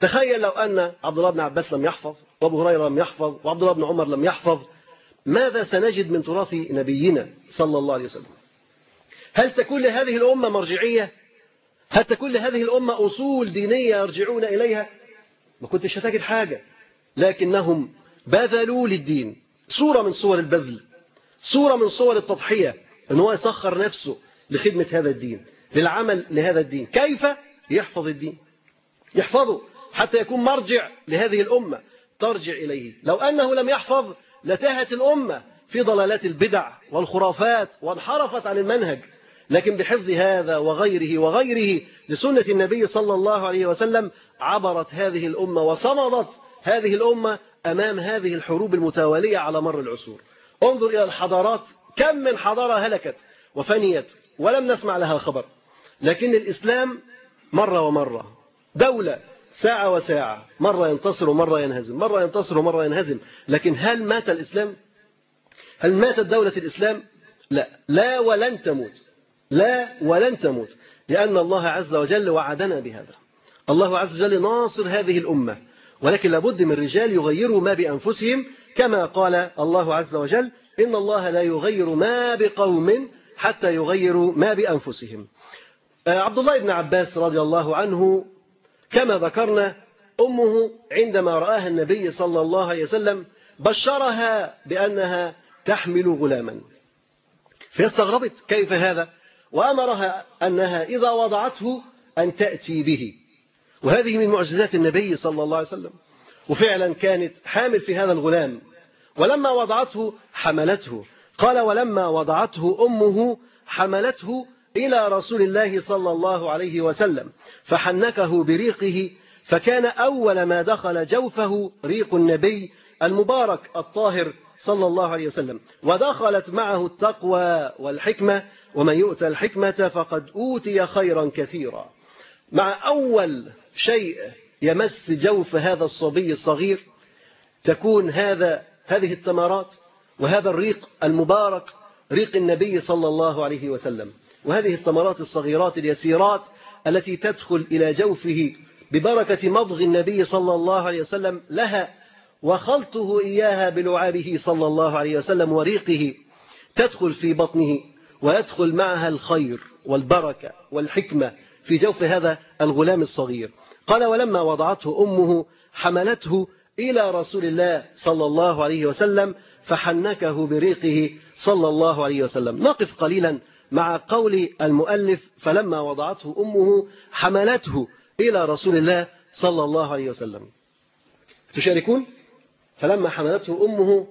تخيل لو أن عبد الله بن عباس لم يحفظ وأبو هريرة لم يحفظ وعبد الله بن عمر لم يحفظ ماذا سنجد من تراث نبينا صلى الله عليه وسلم؟ هل تكون لهذه الأمة مرجعية؟ هل تكون لهذه الأمة أصول دينية يرجعون إليها؟ ما كنتش هتجد حاجة. لكنهم بذلوا للدين. صورة من صور البذل. صورة من صور التضحية أن هو يسخر نفسه لخدمة هذا الدين. للعمل لهذا الدين. كيف يحفظ الدين؟ يحفظه حتى يكون مرجع لهذه الأمة. ترجع إليه. لو أنه لم يحفظ لتهت الأمة في ضلالات البدع والخرافات وانحرفت عن المنهج. لكن بحفظ هذا وغيره وغيره لسنة النبي صلى الله عليه وسلم عبرت هذه الأمة وصمدت هذه الأمة أمام هذه الحروب المتوالية على مر العصور. انظر إلى الحضارات. كم من حضارة هلكت وفنيت ولم نسمع لها خبر. لكن الإسلام مرة ومرة. دولة ساعة وساعة. مرة ينتصر ومرة ينهزم. مرة ينتصر ومرة ينهزم. لكن هل مات الإسلام؟ هل ماتت دولة الإسلام؟ لا. لا ولن تموت. لا ولن تموت. لأن الله عز وجل وعدنا بهذا. الله عز وجل ناصر هذه الأمة. ولكن لابد من رجال يغيروا ما بأنفسهم كما قال الله عز وجل إن الله لا يغير ما بقوم حتى يغيروا ما بأنفسهم. عبد الله بن عباس رضي الله عنه كما ذكرنا أمه عندما رآها النبي صلى الله عليه وسلم بشرها بأنها تحمل غلاما. فاستغربت كيف هذا؟ وأمرها أنها إذا وضعته أن تأتي به. وهذه من معجزات النبي صلى الله عليه وسلم. وفعلا كانت حامل في هذا الغلام. ولما وضعته حملته. قال ولما وضعته أمه حملته إلى رسول الله صلى الله عليه وسلم فحنكه بريقه فكان أول ما دخل جوفه ريق النبي المبارك الطاهر صلى الله عليه وسلم. ودخلت معه التقوى والحكمة ومن يؤتى الحكمة فقد أوتي خيرا كثيرا. مع أول شيء يمس جوف هذا الصبي الصغير تكون هذا هذه الثمرات وهذا الريق المبارك ريق النبي صلى الله عليه وسلم. وهذه الثمرات الصغيرات اليسيرات التي تدخل إلى جوفه ببركة مضغ النبي صلى الله عليه وسلم لها وخلطه إياها بلعابه صلى الله عليه وسلم وريقه تدخل في بطنه ويدخل معها الخير والبركة والحكمة في جوف هذا الغلام الصغير. قال ولما وضعته أمه حملته إلى رسول الله صلى الله عليه وسلم فحنكه بريقه صلى الله عليه وسلم. نقف قليلا مع قول المؤلف فلما وضعته أمه حملته إلى رسول الله صلى الله عليه وسلم. تشاركون؟ فلما حملته أمه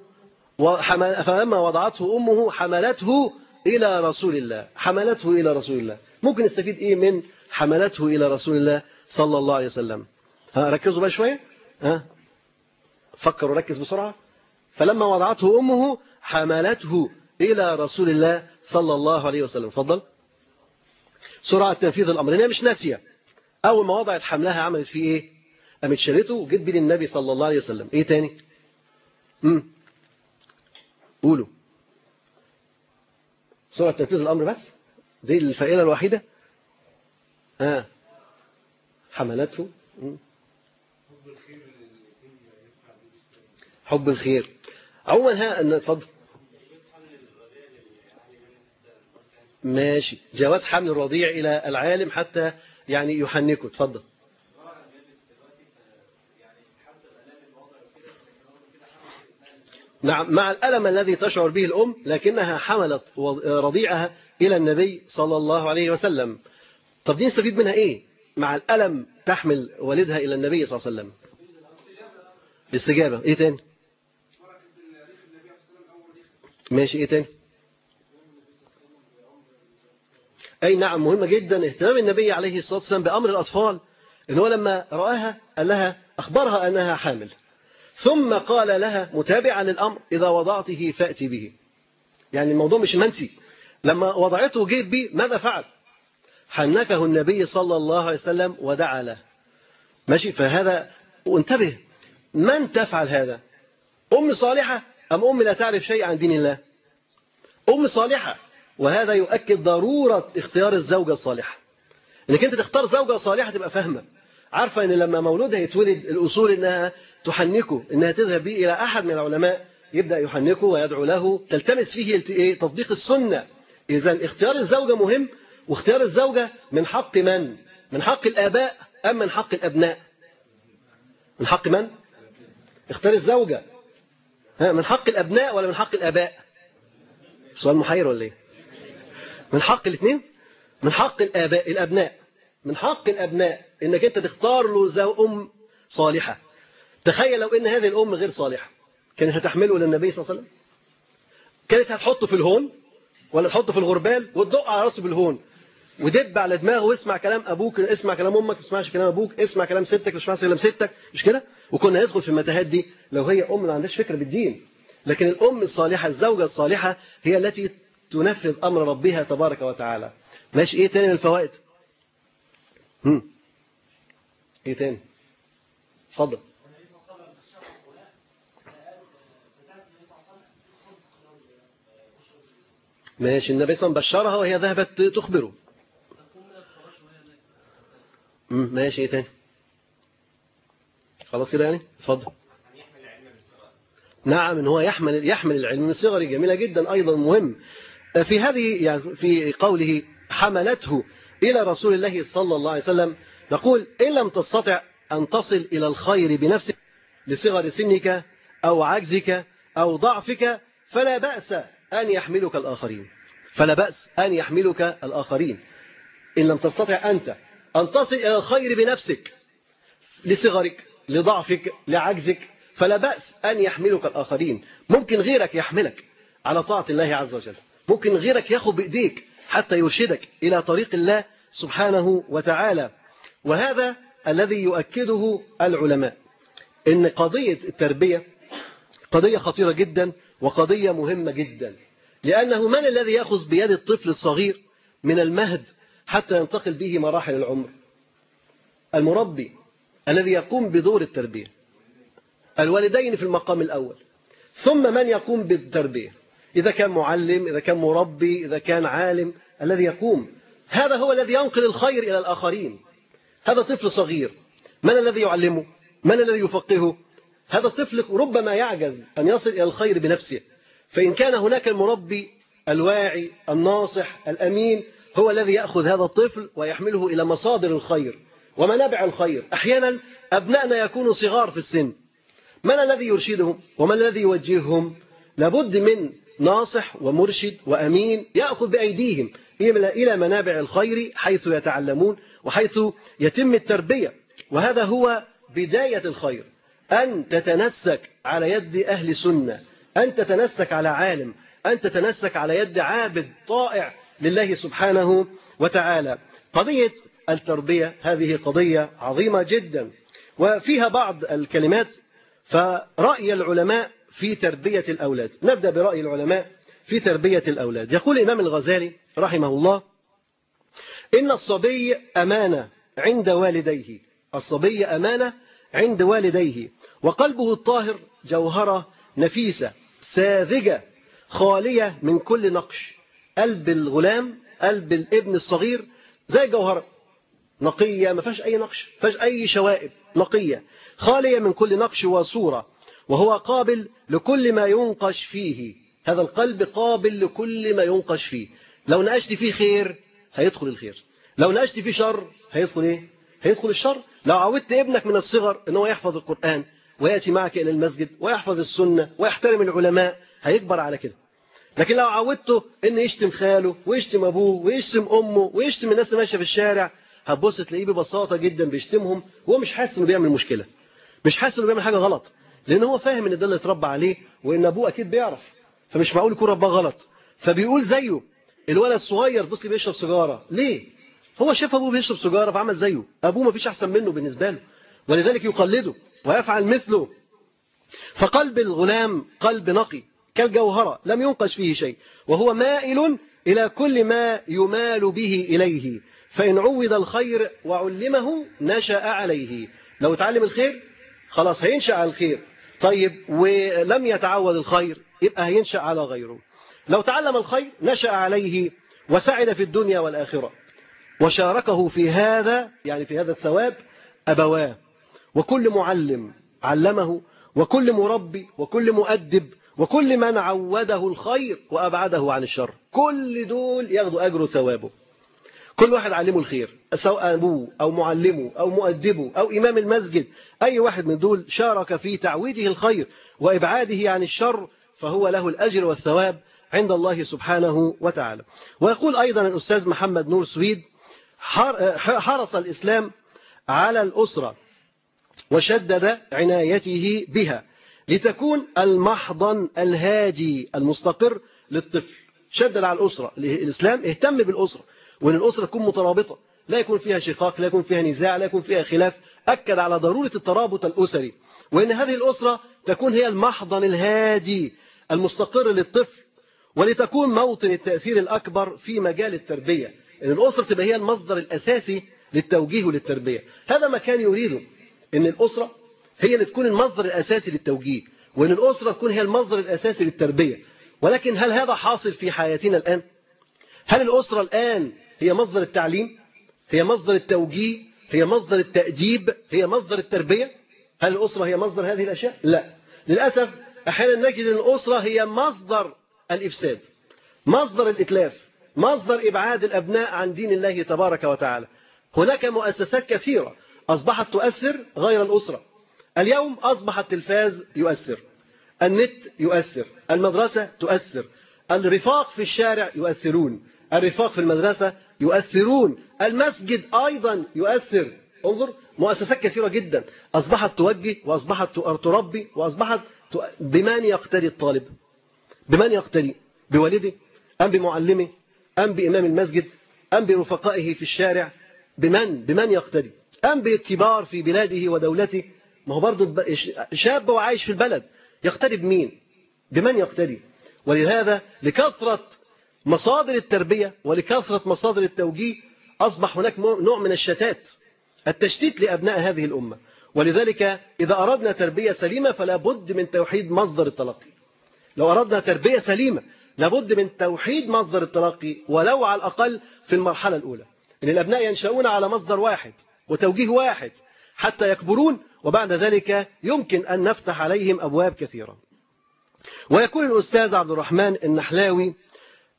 فلما وضعته أمه حملته إلى رسول الله. حملته إلى رسول الله. ممكن نستفيد إيه من حملته إلى رسول الله صلى الله عليه وسلم؟ ها ركزوا بقى شوية. ها فكروا ركز بسرعة. فلما وضعته أمه حملته إلى رسول الله صلى الله عليه وسلم. فضل سرعة تنفيذ الأمر. هي مش ناسية. أول ما وضعت حملها عملت فيه إيه؟ قامت شالته وجت بيه للنبي صلى الله عليه وسلم. إيه تاني؟ امم قولوا. سرعة تنفيذ الأمر بس. دي الفائدة الوحيدة. آه. حملته. مم. حب الخير. عموما ها ان اتفضل. ماشي. جواز حمل الرضيع إلى العالم حتى يعني يحنكه. اتفضل. نعم مع الألم الذي تشعر به الأم لكنها حملت رضيعها إلى النبي صلى الله عليه وسلم. طب دي نستفيد منها إيه؟ مع الألم تحمل والدها إلى النبي صلى الله عليه وسلم. الاستجابة إيه تاني؟ ماشي إيه تاني؟ أي نعم مهمة جدا. اهتمام النبي عليه الصلاة والسلام بأمر الأطفال إن هو لما رآها قال لها أخبرها أنها حامل. ثم قال لها متابعا للأمر إذا وضعته فأتي به. يعني الموضوع مش منسي. لما وضعته جيت به ماذا فعل؟ حنكه النبي صلى الله عليه وسلم ودعا له. ماشي؟ فهذا وانتبه من تفعل هذا؟ أم صالحة أم أم لا تعرف شيء عن دين الله؟ أم صالحة. وهذا يؤكد ضرورة اختيار الزوجة الصالحة. إنك أنت تختار زوجة صالحة تبقى فاهمة. عارفة إن لما مولودها يتولد الأصول إنها تحنكه إنها تذهب به إلى أحد من العلماء يبدأ يحنكه ويدعو له. تلتمس فيه إيه تطبيق السنة. اذا اختيار الزوجة مهم واختيار الزوجة من حق من؟ من حق الآباء أم من حق الأبناء؟ من حق من؟ اختار الزوجة. ها من حق الأبناء ولا من حق الآباء؟ سؤال محير ولا إيه؟ من حق الاثنين؟ من حق الآباء الأبناء. من حق الأبناء إنك أنت تختار له زو أم صالحة. تخيل لو إن هذه الأم غير صالحة كانت هتحمله للنبي صلى الله عليه وسلم؟ كانت هتحطه في الهون ولا تحطه في الغربال وتدق على راسه بالهون؟ ودب على دماغه واسمع كلام أبوك اسمع كلام أمك ما تسمعش كلام أبوك اسمع كلام ستك ما تسمعش كلام ستك. مش كده؟ وكنا ندخل في المتاهات دي لو هي أم ما عندهاش فكرة بالدين. لكن الأم الصالحة الزوجة الصالحة هي التي تنفذ أمر ربها تبارك وتعالى. ماشي إيه تاني من الفوائد؟ هم. إيه تاني؟ اتفضل. ماشي النبي صلى الله عليه وسلم بشرها وهي ذهبت تخبره. ماشي إيه تاني؟ خلاص كده يعني؟ اتفضل. نعم إن هو يحمل يحمل العلم من صغره. جميلة جدا أيضا مهم. في هذه يعني في قوله حملته إلى رسول الله صلى الله عليه وسلم نقول إن لم تستطع أن تصل إلى الخير بنفسك لصغر سنك أو عجزك أو ضعفك فلا بأس أن يحملك الآخرين. فلا بأس أن يحملك الآخرين. إن لم تستطع أنت أن تصل إلى الخير بنفسك لصغرك لضعفك لعجزك فلا بأس أن يحملك الآخرين. ممكن غيرك يحملك على طاعة الله عز وجل. ممكن غيرك ياخذ بإيديك حتى يرشدك إلى طريق الله سبحانه وتعالى. وهذا الذي يؤكده العلماء إن قضية التربية قضية خطيرة جدا وقضية مهمة جدا لأنه من الذي يأخذ بيد الطفل الصغير من المهد حتى ينتقل به مراحل العمر؟ المربي الذي يقوم بدور التربية الوالدين في المقام الأول ثم من يقوم بالتربية. إذا كان معلم إذا كان مربي إذا كان عالم الذي يقوم. هذا هو الذي ينقل الخير إلى الآخرين. هذا طفل صغير. من الذي يعلمه؟ من الذي يفقهه؟ هذا الطفل ربما يعجز أن يصل إلى الخير بنفسه. فإن كان هناك المربي الواعي الناصح الأمين هو الذي يأخذ هذا الطفل ويحمله إلى مصادر الخير ومنابع الخير. أحيانا أبنائنا يكونوا صغار في السن. من الذي يرشدهم ومن الذي يوجههم؟ لابد من ناصح ومرشد وأمين يأخذ بأيديهم إلى منابع الخير حيث يتعلمون وحيث يتم التربية. وهذا هو بداية الخير. أن تتنسك على يد أهل سنة أن تتنسك على عالم أن تتنسك على يد عابد طائع لله سبحانه وتعالى. قضية التربية هذه قضية عظيمة جدا. وفيها بعض الكلمات فرأي العلماء في تربية الأولاد. نبدأ برأي العلماء في تربية الأولاد. يقول الإمام الغزالي رحمه الله إن الصبي أمانة عند والديه. الصبي أمانة عند والديه. وقلبه الطاهر جوهرة نفيسة ساذجة خالية من كل نقش. قلب الغلام قلب الابن الصغير زي جوهرة نقية ما فيهاش أي نقش ما فيهاش أي شوائب نقية خالية من كل نقش وصورة. وهو قابل لكل ما ينقش فيه. هذا القلب قابل لكل ما ينقش فيه. لو نقشت فيه خير هيدخل الخير. لو نقشت فيه شر هيدخل إيه؟ هيدخل الشر. لو عودت ابنك من الصغر إن هو يحفظ القرآن ويأتي معك إلى المسجد ويحفظ السنة ويحترم العلماء هيكبر على كده. لكن لو عودته إن يشتم خاله ويشتم أبوه ويشتم أمه ويشتم الناس اللي ماشية في الشارع هتبص تلاقيه ببساطة جدا بيشتمهم وهو مش حاسس إنه بيعمل مشكلة. مش حاسس إنه بيعمل حاجة غلط. لأن هو فاهم إن ده اللي اتربى عليه وإن أبوه أكيد بيعرف. فمش معقول يكون رباه غلط. فبيقول زيه. الولد الصغير بص لي بيشرب سيجارة. ليه؟ هو شاف أبوه بيشرب سيجارة فعمل زيه. أبوه ما فيش أحسن منه بالنسبة له. ولذلك يقلده ويفعل مثله. فقلب الغلام قلب نقي كالجوهرة. لم ينقش فيه شيء. وهو مائل إلى كل ما يمال به إليه. فإن عوض الخير وعلمه نشأ عليه. لو تعلم الخير خلاص هينشأ على الخير. طيب ولم يتعود الخير يبقى هينشأ على غيره. لو تعلم الخير نشأ عليه وسعد في الدنيا والآخرة. وشاركه في هذا يعني في هذا الثواب أبواه. وكل معلم علمه وكل مربي وكل مؤدب وكل من عوده الخير وأبعده عن الشر. كل دول ياخدوا أجر وثوابه كل واحد علمه الخير سواء أبوه أو معلمه أو مؤدبه أو إمام المسجد أي واحد من دول شارك في تعويده الخير وإبعاده عن الشر فهو له الأجر والثواب عند الله سبحانه وتعالى. ويقول أيضا الأستاذ محمد نور سويد حرص الإسلام على الأسرة وشدد عنايته بها لتكون المحضن الهادي المستقر للطفل. شدد على الأسرة الإسلام اهتم بالأسرة وأن الأسرة تكون مترابطة. لا يكون فيها شقاق لا يكون فيها نزاع لا يكون فيها خلاف. أكد على ضرورة الترابط الأسري. وأن هذه الأسرة تكون هي المحضن الهادي المستقر للطفل. ولتكون موطن التأثير الأكبر في مجال التربية. أن الأسرة تبقى هي المصدر الأساسي للتوجيه وللتربية هذا ما كان يريده. أن الأسرة هي اللي تكون المصدر الأساسي للتوجيه. وأن الأسرة تكون هي المصدر الأساسي للتربية. ولكن هل هذا حاصل في حياتنا الآن؟ هل الأسرة الآن هي مصدر التعليم؟ هي مصدر التوجيه؟ هي مصدر التأديب؟ هي مصدر التربية؟ هل الأسرة هي مصدر هذه الأشياء؟ لا للأسف أحيانا نجد أن الأسرة هي مصدر الإفساد مصدر الإتلاف مصدر إبعاد الأبناء عن دين الله تبارك وتعالى هناك مؤسسات كثيرة أصبحت تؤثر غير الأسرة اليوم أصبح التلفاز يؤثر النت يؤثر المدرسة تؤثر الرفاق في الشارع يؤثرون الرفاق في المدرسة يؤثرون. المسجد أيضا يؤثر. انظر مؤسسات كثيرة جدا. أصبحت توجه وأصبحت تربي وأصبحت بمن يقتدي الطالب؟ بمن يقتدي؟ بوالده؟ أم بمعلمه؟ أم بإمام المسجد؟ أم برفقائه في الشارع؟ بمن؟ بمن يقتدي؟ أم بالكبار في بلاده ودولته؟ ما هو برضه شاب وعايش في البلد. يقتدي بمين؟ بمن يقتدي. ولهذا لكثرة مصادر التربية ولكثرة مصادر التوجيه أصبح هناك نوع من الشتات التشتيت لأبناء هذه الأمة. ولذلك إذا أردنا تربية سليمة فلا بد من توحيد مصدر التلقي. لو أردنا تربية سليمة لابد من توحيد مصدر التلقي ولو على الأقل في المرحلة الأولى. إن الأبناء ينشأون على مصدر واحد وتوجيه واحد حتى يكبرون وبعد ذلك يمكن أن نفتح عليهم أبواب كثيرة. ويكون الأستاذ عبد الرحمن النحلاوي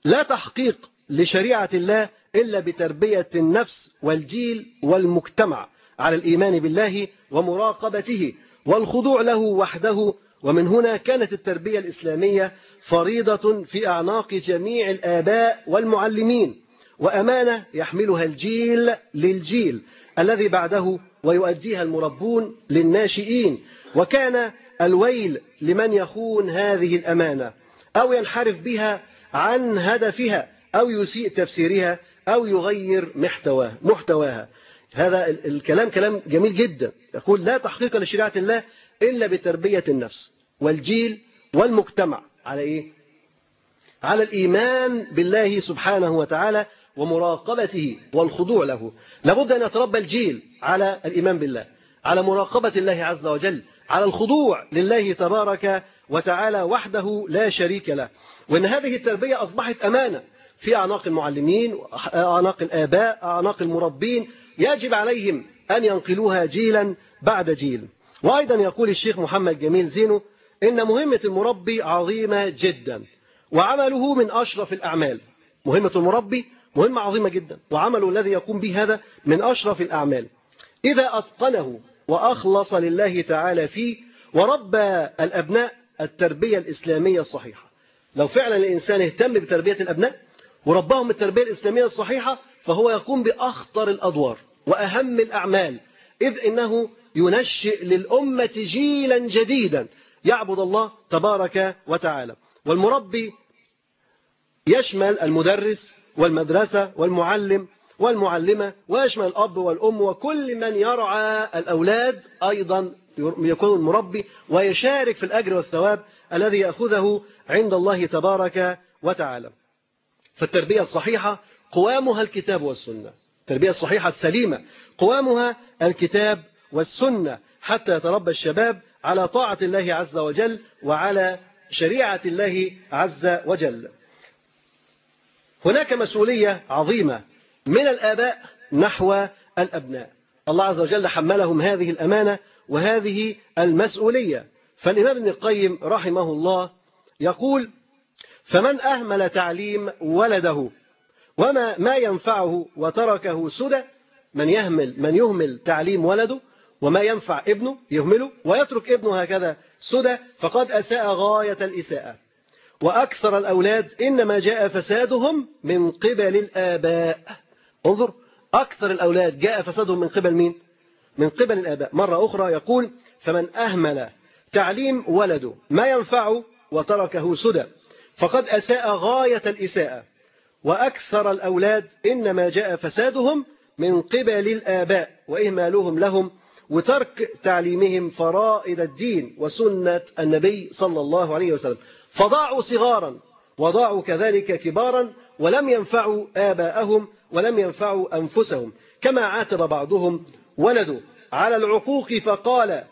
لا تحقيق لشريعة الله إلا بتربية النفس والجيل والمجتمع على الإيمان بالله ومراقبته والخضوع له وحده. ومن هنا كانت التربية الإسلامية فريضة في أعناق جميع الآباء والمعلمين. وأمانة يحملها الجيل للجيل الذي بعده ويؤديها المربون للناشئين. وكان الويل لمن يخون هذه الأمانة أو ينحرف بها عن هدفها أو يسيء تفسيرها أو يغير محتواها محتواها. هذا الكلام كلام جميل جدا. يقول لا تحقيق لشريعة الله إلا بتربية النفس والجيل والمجتمع. على إيه؟ على الإيمان بالله سبحانه وتعالى ومراقبته والخضوع له. لابد أن يتربى الجيل على الإيمان بالله على مراقبة الله عز وجل على الخضوع لله تبارك وتعالى وحده لا شريك له. وأن هذه التربية أصبحت أمانة في أعناق المعلمين أعناق الآباء أعناق المربين. يجب عليهم أن ينقلوها جيلا بعد جيل. وأيضا يقول الشيخ محمد جميل زينو إن مهمة المربي عظيمة جدا وعمله من أشرف الأعمال. مهمة المربي مهمة عظيمة جدا وعمله الذي يقوم به هذا من أشرف الأعمال. إذا أتقنه وأخلص لله تعالى فيه وربى الأبناء التربية الإسلامية الصحيحة. لو فعلا الإنسان اهتم بتربية الأبناء ورباهم التربية الإسلامية الصحيحة فهو يقوم بأخطر الأدوار وأهم الأعمال إذ إنه ينشئ للأمة جيلا جديدا يعبد الله تبارك وتعالى. والمربي يشمل المدرس والمدرسة والمعلم والمعلمة ويشمل الأب والأم وكل من يرعى الأولاد أيضا يكون المربي ويشارك في الأجر والثواب الذي يأخذه عند الله تبارك وتعالى. فالتربية الصحيحة قوامها الكتاب والسنة. التربية الصحيحة السليمة قوامها الكتاب والسنة حتى يتربى الشباب على طاعة الله عز وجل وعلى شريعة الله عز وجل. هناك مسؤولية عظيمة من الآباء نحو الأبناء. الله عز وجل حملهم هذه الأمانة وهذه المسؤولية. فالإمام ابن القيم رحمه الله يقول فمن أهمل تعليم ولده وما ما ينفعه وتركه سدى من يهمل من يهمل تعليم ولده وما ينفع ابنه يهمله ويترك ابنه هكذا سدى فقد أساء غاية الإساءة. وأكثر الأولاد إنما جاء فسادهم من قبل الآباء. انظر أكثر الأولاد جاء فسادهم من قبل مين؟ من قبل الآباء. مرة أخرى يقول فمن أهمل تعليم ولده ما ينفعه وتركه سدى فقد أساء غاية الإساءة وأكثر الأولاد إنما جاء فسادهم من قبل الآباء وإهمالهم لهم وترك تعليمهم فرائد الدين وسنة النبي صلى الله عليه وسلم. فضاعوا صغارا وضاعوا كذلك كبارا ولم ينفعوا آباءهم ولم ينفعوا أنفسهم كما عاتب بعضهم ولده على العقوق فقال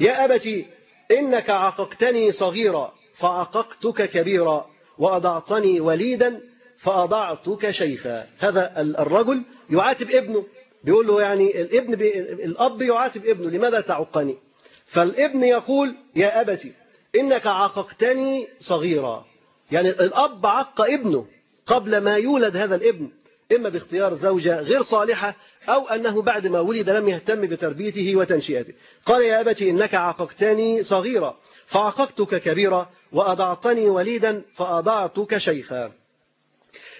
يا أبت إنك عققتني صغيرا فعققتك كبيرا وأضعتني وليدا فأضعتك شيخا. هذا الرجل يعاتب ابنه. بيقول له يعني الابن بي الأب يعاتب ابنه لماذا تعقني؟ فالابن يقول يا أبتي إنك عققتني صغيرا. يعني الأب عق ابنه قبل ما يولد هذا الابن. إما باختيار زوجة غير صالحة أو أنه بعد ما ولد لم يهتم بتربيته وتنشئته. قال يا أبتي إنك عققتني صغيرا فعققتك كبيرا وأضعتني وليدا فأضعتك شيخا.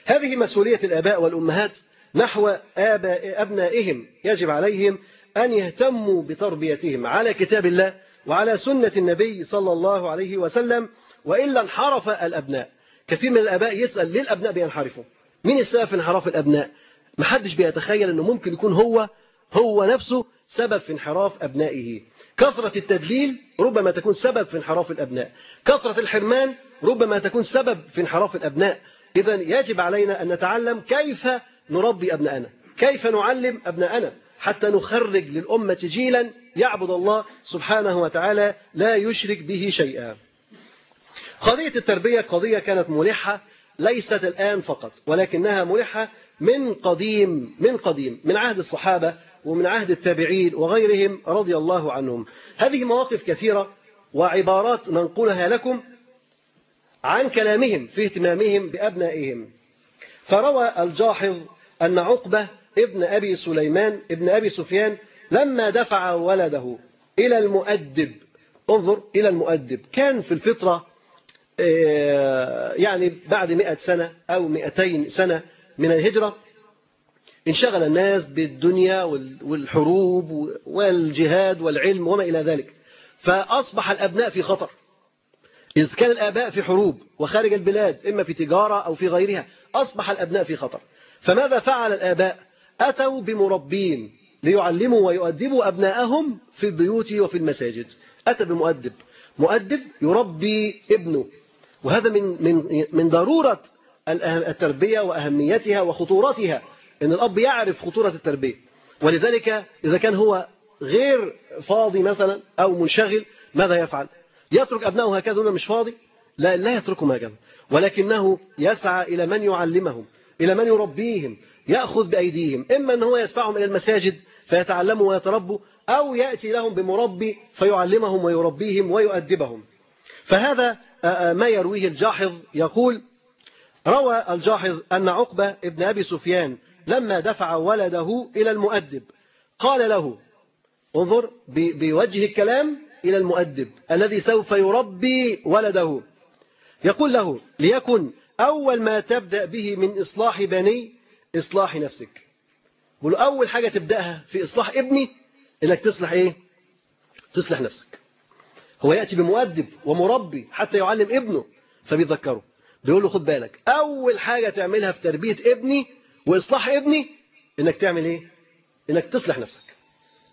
هذه مسؤولية الآباء والأمهات نحو آباء أبنائهم. يجب عليهم أن يهتموا بتربيتهم على كتاب الله وعلى سنة النبي صلى الله عليه وسلم وإلا انحرف الأبناء. كثير من الآباء يسأل ليه الأبناء بينحرفوا مين السبب في انحراف الأبناء؟ محدش بيتخيل أنه ممكن يكون هو هو نفسه سبب في انحراف أبنائه. كثرة التدليل ربما تكون سبب في انحراف الأبناء. كثرة الحرمان ربما تكون سبب في انحراف الأبناء. إذا يجب علينا أن نتعلم كيف نربي أبناءنا كيف نعلم أبناءنا حتى نخرج للأمة جيلا يعبد الله سبحانه وتعالى لا يشرك به شيئا. قضية التربية قضية كانت ملحة ليست الآن فقط ولكنها ملحة من قديم من قديم من عهد الصحابة ومن عهد التابعين وغيرهم رضي الله عنهم. هذه مواقف كثيرة وعبارات ننقلها لكم عن كلامهم في اهتمامهم بأبنائهم. فروى الجاحظ أن عقبة ابن أبي سليمان ابن أبي سفيان لما دفع ولده إلى المؤدب انظر إلى المؤدب كان في الفطرة يعني بعد مئة سنة أو مئتين سنة من الهجرة انشغل الناس بالدنيا والحروب والجهاد والعلم وما إلى ذلك. فأصبح الأبناء في خطر. إذ كان الآباء في حروب وخارج البلاد إما في تجارة أو في غيرها أصبح الأبناء في خطر. فماذا فعل الآباء؟ أتوا بمربين ليعلموا ويؤدبوا أبناءهم في البيوت وفي المساجد. أتى بمؤدب. مؤدب يربي ابنه. وهذا من من من ضرورة التربية وأهميتها وخطورتها إن الأب يعرف خطورة التربية. ولذلك إذا كان هو غير فاضي مثلا أو منشغل ماذا يفعل؟ يترك أبنائه هكذا مش فاضي؟ لا لا يتركهم هكذا ولكنه يسعى إلى من يعلمهم إلى من يربيهم يأخذ بأيديهم إما أن هو يدفعهم إلى المساجد فيتعلموا ويتربوا أو يأتي لهم بمربي فيعلمهم ويربيهم ويؤدبهم. فهذا ما يرويه الجاحظ يقول روى الجاحظ أن عقبة ابن أبي سفيان لما دفع ولده إلى المؤدب قال له انظر بوجه الكلام إلى المؤدب الذي سوف يربي ولده. يقول له ليكن أول ما تبدأ به من إصلاح بني إصلاح نفسك. أول حاجة تبدأها في إصلاح ابني إنك تصلح إيه؟ تصلح نفسك. هو يأتي بمؤدب ومربي حتى يعلم ابنه فبيذكره بيقول له خد بالك أول حاجة تعملها في تربية ابني وإصلاح ابني إنك تعمل إيه؟ إنك تصلح نفسك.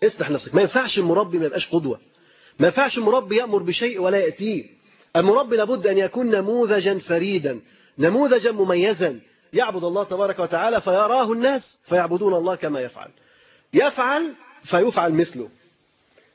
اصلح نفسك. ما ينفعش المربي ما يبقاش قدوة. ما ينفعش المربي يأمر بشيء ولا يأتيه. المربي لابد أن يكون نموذجا فريدا نموذجا مميزا. يعبد الله تبارك وتعالى فيراه الناس فيعبدون الله كما يفعل. يفعل فيفعل مثله.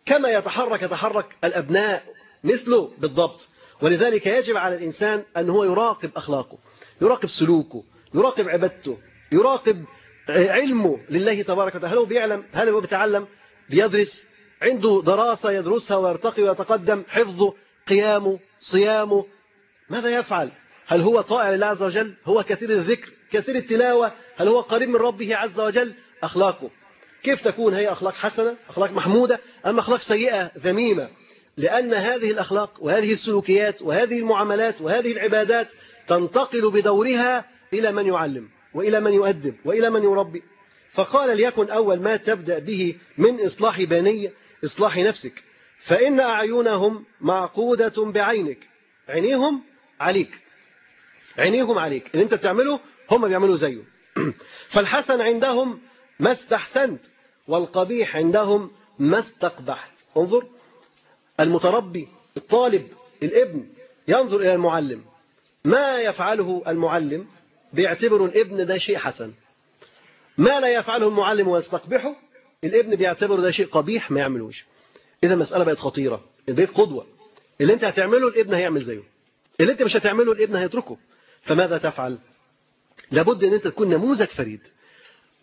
كما يتحرك يتحرك الأبناء مثله بالضبط. ولذلك يجب على الإنسان أن هو يراقب أخلاقه يراقب سلوكه يراقب عبادته يراقب علمه لله تبارك وتعالى. هل هو بيعلم؟ هل هو بيتعلم؟ بيدرس. عنده دراسة يدرسها ويرتقي ويتقدم حفظه قيامه صيامه. ماذا يفعل؟ هل هو طائع لله عز وجل؟ هو كثير الذكر كثير التلاوة. هل هو قريب من ربه عز وجل؟ أخلاقه. كيف تكون هي أخلاق حسنة أخلاق محمودة أم أخلاق سيئة ذميمة؟ لأن هذه الأخلاق وهذه السلوكيات وهذه المعاملات وهذه العبادات تنتقل بدورها إلى من يعلم وإلى من يؤدب وإلى من يربي. فقال ليكن أول ما تبدأ به من إصلاح بني إصلاح نفسك. فإن أعينهم معقودة بعينك. عينيهم عليك. عينيهم عليك. اللي أنت بتعمله هم بيعملوا زيه. [clears throat] فالحسن عندهم ما استحسنت والقبيح عندهم ما استقبحت. انظر المتربي الطالب الابن ينظر إلى المعلم. ما يفعله المعلم؟ بيعتبر الابن ده شيء حسن. ما لا يفعله المعلم ويستقبحه؟ الابن بيعتبر ده شيء قبيح ما يعملوش إذا المسألة بقت خطيرة البيت قدوة. اللي انت هتعمله الابن هيعمل زيه. اللي انت مش هتعمله الابن هيتركه. فماذا تفعل؟ لابد إن انت تكون نموذج فريد.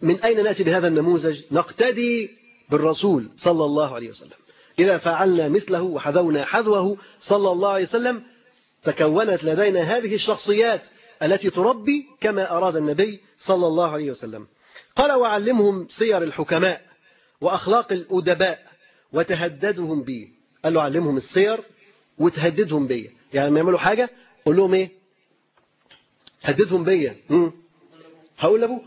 من أين نأتي بهذا النموذج؟ نقتدي بالرسول صلى الله عليه وسلم. إذا فعلنا مثله وحذونا حذوه صلى الله عليه وسلم تكونت لدينا هذه الشخصيات التي تربي كما أراد النبي صلى الله عليه وسلم. قال وعلمهم سير الحكماء وأخلاق الأدباء وتهددهم بي. قال له علمهم السير وتهددهم بي. يعني لما يعملوا حاجة قول لهم إيه؟ هددهم بيا هقول لأبوك.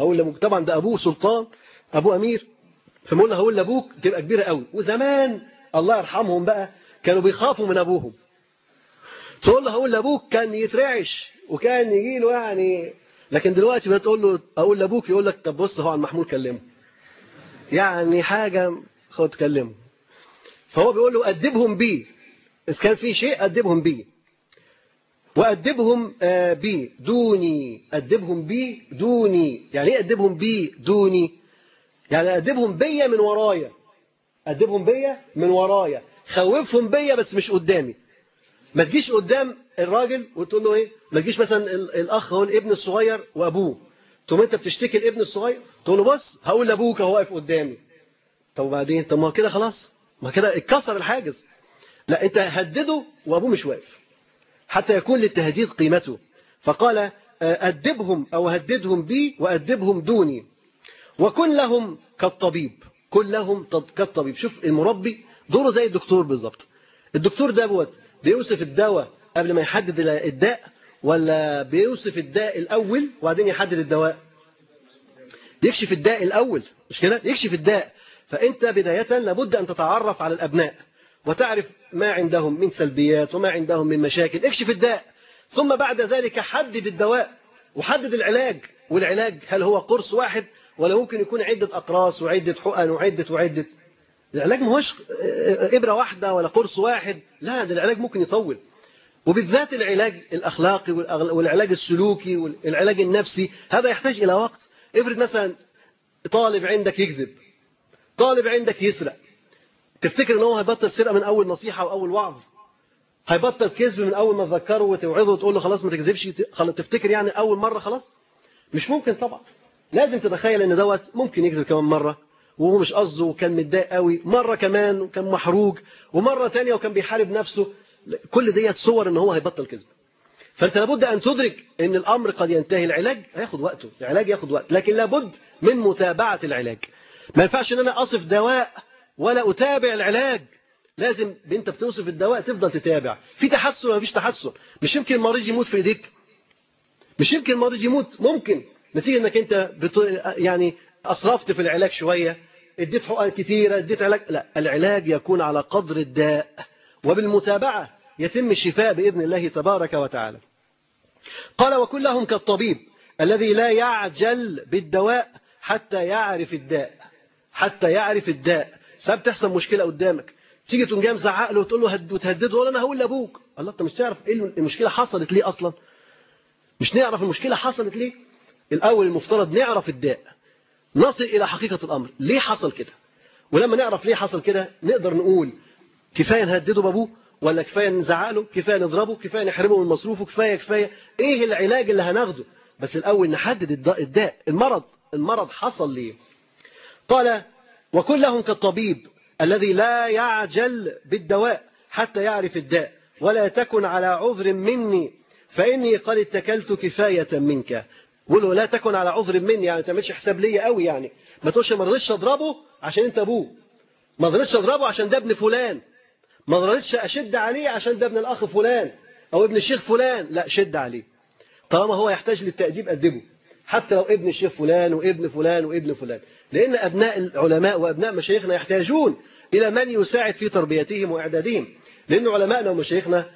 هقول لأبوك. طبعا ده أبوه سلطان أبوه أمير. فما له هقول لأبوك تبقى كبيرة قوي. وزمان الله يرحمهم بقى كانوا بيخافوا من أبوهم. تقول له هقول لأبوك كان يترعش وكان يجي له يعني لكن دلوقتي بتقول له أقول لأبوك يقول لك طب بص هو على المحمول كلمه. يعني حاجة خد كلمه. فهو بيقول له أدبهم بي. إذا كان في شيء أدبهم بي. وأدبهم بي دوني. أدبهم بي دوني. يعني إيه أدبهم بي دوني؟ يعني أدبهم بيا من ورايا. أدبهم بيا من ورايا. خوفهم بيا بس مش قدامي. ما تجيش قدام الراجل وتقول له إيه؟ ما تجيش مثلا الأخ هو الابن الصغير وأبوه. تقوم أنت بتشتكي الابن الصغير تقول له بص هقول لأبوك اهو واقف قدامي. طب وبعدين؟ طب ما كده خلاص. ما كده اتكسر الحاجز. لا أنت هدده وأبوه مش واقف. حتى يكون للتهديد قيمته. فقال أدبهم أو هددهم بي وأدبهم دوني. وكن لهم كالطبيب. كن لهم كالطبيب. شوف المربي دوره زي الدكتور بالظبط. الدكتور دوت بيوصف الدواء قبل ما يحدد الداء ولا بيوصف الداء الأول وبعدين يحدد الدواء؟ يكشف الداء الأول. مش كده؟ يكشف الداء. فأنت بداية لابد أن تتعرف على الأبناء. وتعرف ما عندهم من سلبيات وما عندهم من مشاكل. اكشف الداء. ثم بعد ذلك حدد الدواء وحدد العلاج. والعلاج هل هو قرص واحد ولا ممكن يكون عدة أقراص وعدة حقن وعدة وعدة. العلاج ما هوش إبرة واحدة ولا قرص واحد. لا ده العلاج ممكن يطول. وبالذات العلاج الأخلاقي والعلاج السلوكي والعلاج النفسي هذا يحتاج إلى وقت. افرض مثلا طالب عندك يكذب طالب عندك يسرق تفتكر إن هو هيبطل سرقة من أول نصيحة وأول وعظ؟ هيبطل كذب من أول ما تذكره وتوعظه وتقول له خلاص ما تكذبش؟ تفتكر يعني أول مرة خلاص؟ مش ممكن طبعا. لازم تتخيل إن دوت ممكن يكذب كمان مرة وهو مش قصده وكان متضايق قوي. مرة كمان وكان محروق. ومرة ثانية وكان بيحارب نفسه. كل ديت صور إن هو هيبطل كذب. فأنت لابد أن تدرك إن الأمر قد ينتهي. العلاج هياخد وقته. العلاج ياخد وقت. لكن لابد من متابعة العلاج. ما ينفعش إن أنا أصف دواء ولا أتابع العلاج. لازم انت بتوصف الدواء تفضل تتابع. في تحسن ولا مفيش تحسن؟ مش يمكن المريض يموت في إيديك. مش يمكن المريض يموت. ممكن. نتيجة إنك أنت بت... يعني أسرفت في العلاج شوية اديت حقن كتيرة اديت علاج. لا العلاج يكون على قدر الداء وبالمتابعة يتم الشفاء بإذن الله تبارك وتعالى. قال وكلهم كالطبيب الذي لا يعجل بالدواء حتى يعرف الداء حتى يعرف الداء. ساعات تحصل مشكلة قدامك. تيجي تقوم جاي مزعق له وتقول له هد وتهدده ولا أنا هقول لابوك الله انت مش تعرف إيه المشكلة حصلت ليه أصلا؟ مش نعرف المشكلة حصلت ليه؟ الأول المفترض نعرف الداء. نصل إلى حقيقة الأمر. ليه حصل كده؟ ولما نعرف ليه حصل كده نقدر نقول كفاية نهدده بأبوه ولا كفاية نزعق له كفاية نضربه كفاية نحرمه من مصروفه كفاية كفاية. إيه العلاج اللي هناخده؟ بس الأول نحدد الداء. المرض المرض حصل ليه؟ قال وكلهم كالطبيب الذي لا يعجل بالدواء حتى يعرف الداء. ولا تكن على عذر مني فإني قد اتكلت كفاية منك. قوله لا تكن على عذر مني يعني تعملش حساب ليا قوي يعني. ما تقولش ما رضيتش أضربه عشان أنت أبوه. ما رضيتش أضربه عشان ده ابن فلان. ما رضيتش أشد عليه عشان ده ابن الأخ فلان أو ابن الشيخ فلان. لا شد عليه. طالما هو يحتاج للتأديب أدبه. حتى لو ابن الشيخ فلان وابن فلان وابن فلان. لأن أبناء العلماء وأبناء مشايخنا يحتاجون إلى من يساعد في تربيتهم وإعدادهم. لأن علماءنا ومشايخنا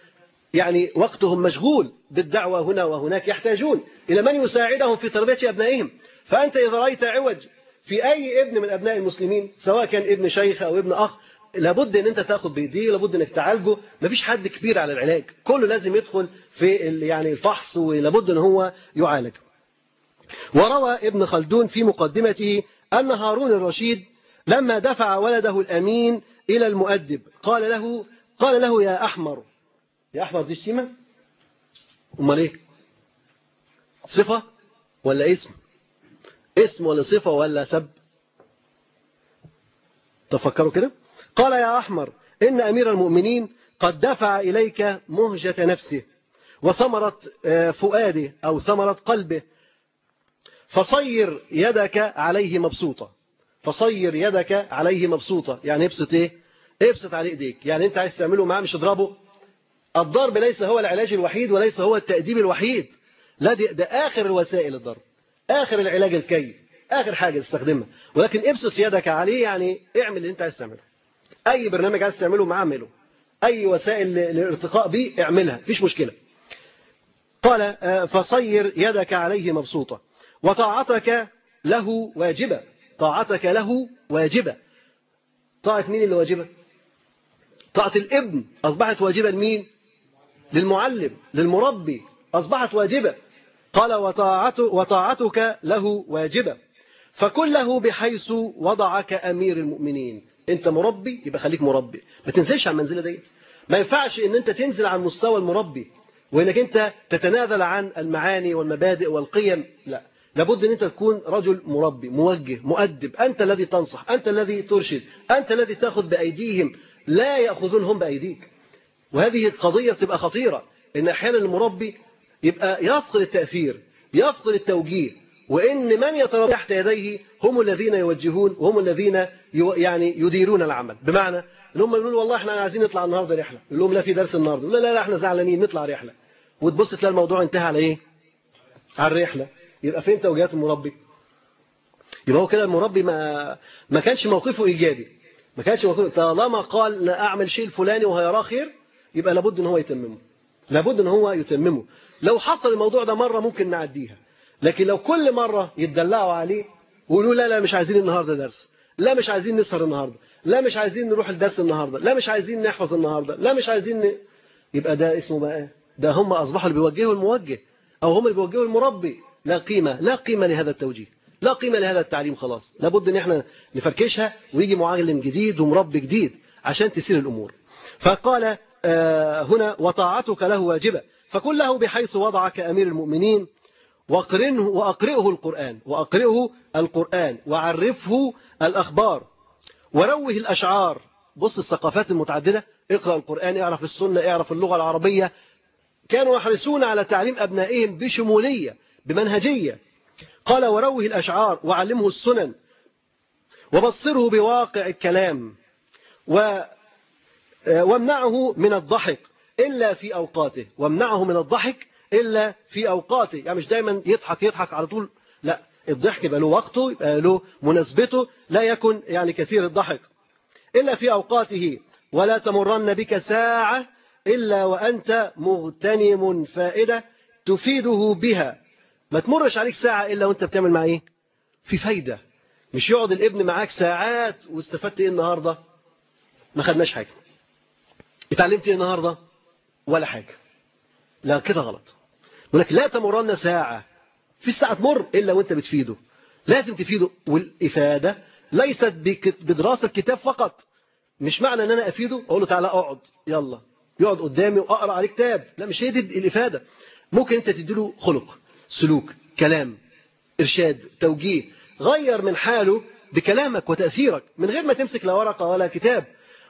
يعني وقتهم مشغول بالدعوة هنا وهناك يحتاجون إلى من يساعدهم في تربية أبنائهم. فأنت إذا رأيت عوج في أي ابن من أبناء المسلمين سواء كان ابن شيخ أو ابن أخ لابد إن أنت تاخد بإيديه لابد إنك تعالجه. مفيش حد كبير على العلاج. كله لازم يدخل في يعني الفحص ولابد إن هو يعالج. وروى ابن خلدون في مقدمته أن هارون الرشيد لما دفع ولده الأمين إلى المؤدب قال له قال له يا أحمر. يا أحمر دي شتيمه أمال إيه؟ صفة ولا اسم؟ اسم ولا صفة ولا سب؟ تفكروا كده؟ قال يا أحمر إن أمير المؤمنين قد دفع إليك مهجة نفسه وثمرة فؤاده أو ثمرة قلبه فصير يدك عليه مبسوطة. فصير يدك عليه مبسوطة. يعني ابسط إيه؟ ابسط عليه إيديك. يعني أنت عايز تعمله معاه مش اضربه الضرب ليس هو العلاج الوحيد وليس هو التأديب الوحيد. لا ده, آخر الوسائل الضرب. آخر العلاج الكي. آخر حاجة تستخدمها. ولكن ابسط يدك عليه يعني اعمل اللي أنت عايز تعمله. أي برنامج عايز تعمله معاه اعمله. أي وسائل للارتقاء به اعملها. مفيش مشكلة. قال فصير يدك عليه مبسوطة. وطاعتك له واجبة. طاعتك له واجبة. طاعة مين اللي واجبة؟ طاعة الابن. أصبحت واجبة لمين؟ للمعلم للمربي. أصبحت واجبة. قال وطاعت وطاعتك له واجبة. فكله بحيث وضعك أمير المؤمنين. أنت مربي يبقى خليك مربي. ما تنزلش عن المنزله ديت. ما ينفعش إن أنت تنزل عن مستوى المربي وإنك أنت تتنازل عن المعاني والمبادئ والقيم. لا. لابد إن أنت تكون رجل مربي موجه مؤدب. أنت الذي تنصح أنت الذي ترشد أنت الذي تأخذ بأيديهم. لا ياخذون هم بأيديك. وهذه القضية بتبقى خطيرة. إن أحيانا المربي يبقى يفقد التأثير يفقد التوجيه. وإن من يتربى تحت يديه هم الذين يوجهون وهم الذين يعني يديرون العمل. بمعنى إن هم يقولوا والله إحنا عايزين نطلع النهارده رحلة. يقول لهم لا في درس النهارده. لا لا لا إحنا زعلانين نطلع رحلة. وتبص تلاقي الموضوع انتهى على إيه؟ على الرحلة. يبقى فين توجيهات المربي؟ يبقى هو كده المربي ما ما كانش موقفه إيجابي. ما كانش موقفه. طالما قال لا أعمل شيء الفلاني وهيراه خير يبقى لابد إن هو يتممه. لابد إن هو يتممه. لو حصل الموضوع ده مرة ممكن نعديها. لكن لو كل مرة يتدلعوا عليه ويقولوا لا لا مش عايزين النهارده درس. لا مش عايزين نسهر النهارده. لا مش عايزين نروح الدرس النهارده. لا مش عايزين نحفظ النهارده. لا مش عايزين ن... يبقى ده اسمه بقى إيه؟ ده هم أصبحوا اللي بيوجهوا الموجه أو هم اللي بيوجهوا المربي. لا قيمة لا قيمة لهذا التوجيه لا قيمة لهذا التعليم خلاص. لابد إن إحنا نفركشها ويجي معلم جديد ومربي جديد عشان تسير الأمور. فقال آه هنا وطاعتك له واجبة. فكن له بحيث وضعك أمير المؤمنين واقرنه وأقرئه القرآن وأقرئه القرآن وعرفه الأخبار وروه الأشعار. بص الثقافات المتعددة اقرأ القرآن اعرف السنة اعرف اللغة العربية. كانوا يحرصون على تعليم أبنائهم بشمولية. بمنهجية. قال وروه الأشعار وعلمه السنن وبصره بواقع الكلام و وامنعه من الضحك إلا في أوقاته. وامنعه من الضحك إلا في أوقاته. يعني مش دايما يضحك يضحك على طول. لا الضحك يبقى له وقته يبقى له مناسبته لا يكن يعني كثير الضحك. إلا في أوقاته ولا تمرن بك ساعة إلا وأنت مغتنم فائدة تفيده بها. ما تمرش عليك ساعة إلا وأنت بتعمل مع إيه؟ في فايدة. مش يقعد الابن معاك ساعات واستفدت إيه النهاردة؟ ما خدناش حاجة. اتعلمت إيه النهاردة؟ ولا حاجة. لا كده غلط. يقول لك لا تمرن ساعة. في الساعة تمر إلا وأنت بتفيده. لازم تفيده. والإفادة ليست بدراسة كتاب فقط. مش معنى أن أنا أفيده. أقول له تعالى أقعد. يلا. يقعد قدامي وأقرأ عليه كتاب. لا مش هي دي الإفادة. ممكن أنت تديله خلق. سلوك كلام إرشاد توجيه غير من حاله بكلامك وتأثيرك من غير ما تمسك لا ورقة ولا كتاب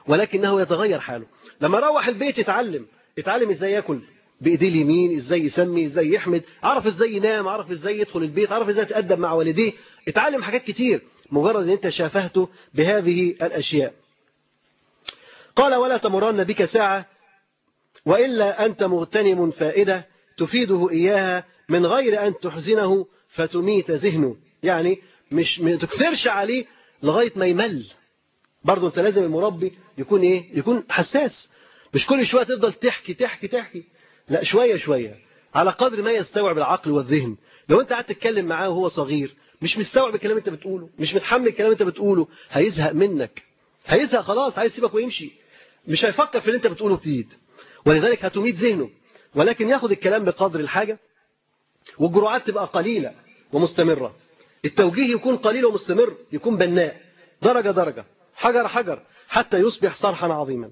ولكنه يتغير حاله. لما روح البيت يتعلم يتعلم إزاي يأكل بايديه اليمين إزاي يسمي إزاي يحمد عرف إزاي ينام عرف إزاي يدخل البيت عرف إزاي يتأدب مع والديه اتعلم حاجات كتير مجرد إن أنت شافهته بهذه الأشياء. قال ولا تمرن بك ساعة وإلا أنت مغتنم فائدة تفيده إياها من غير أن تحزنه فتميت ذهنه. يعني مش ما تكثرش عليه لغاية ما يمل. برضه أنت لازم المربي يكون إيه؟ يكون حساس. مش كل شوية تفضل تحكي تحكي تحكي. لا شوية شوية. على قدر ما يستوعب العقل والذهن. لو أنت قعدت تتكلم معاه وهو صغير مش مستوعب الكلام انت بتقوله مش متحمل الكلام انت بتقوله هيزهق منك. هيزهق خلاص عايز يسيبك ويمشي. مش هيفكر في اللي انت بتقوله جديد ولذلك هتميت ذهنه. ولكن ياخد الكلام بقدر الحاجة. والجرعات تبقى قليلة ومستمرة. التوجيه يكون قليل ومستمر يكون بناء. درجة درجة. حجر حجر. حتى يصبح صرحا عظيما.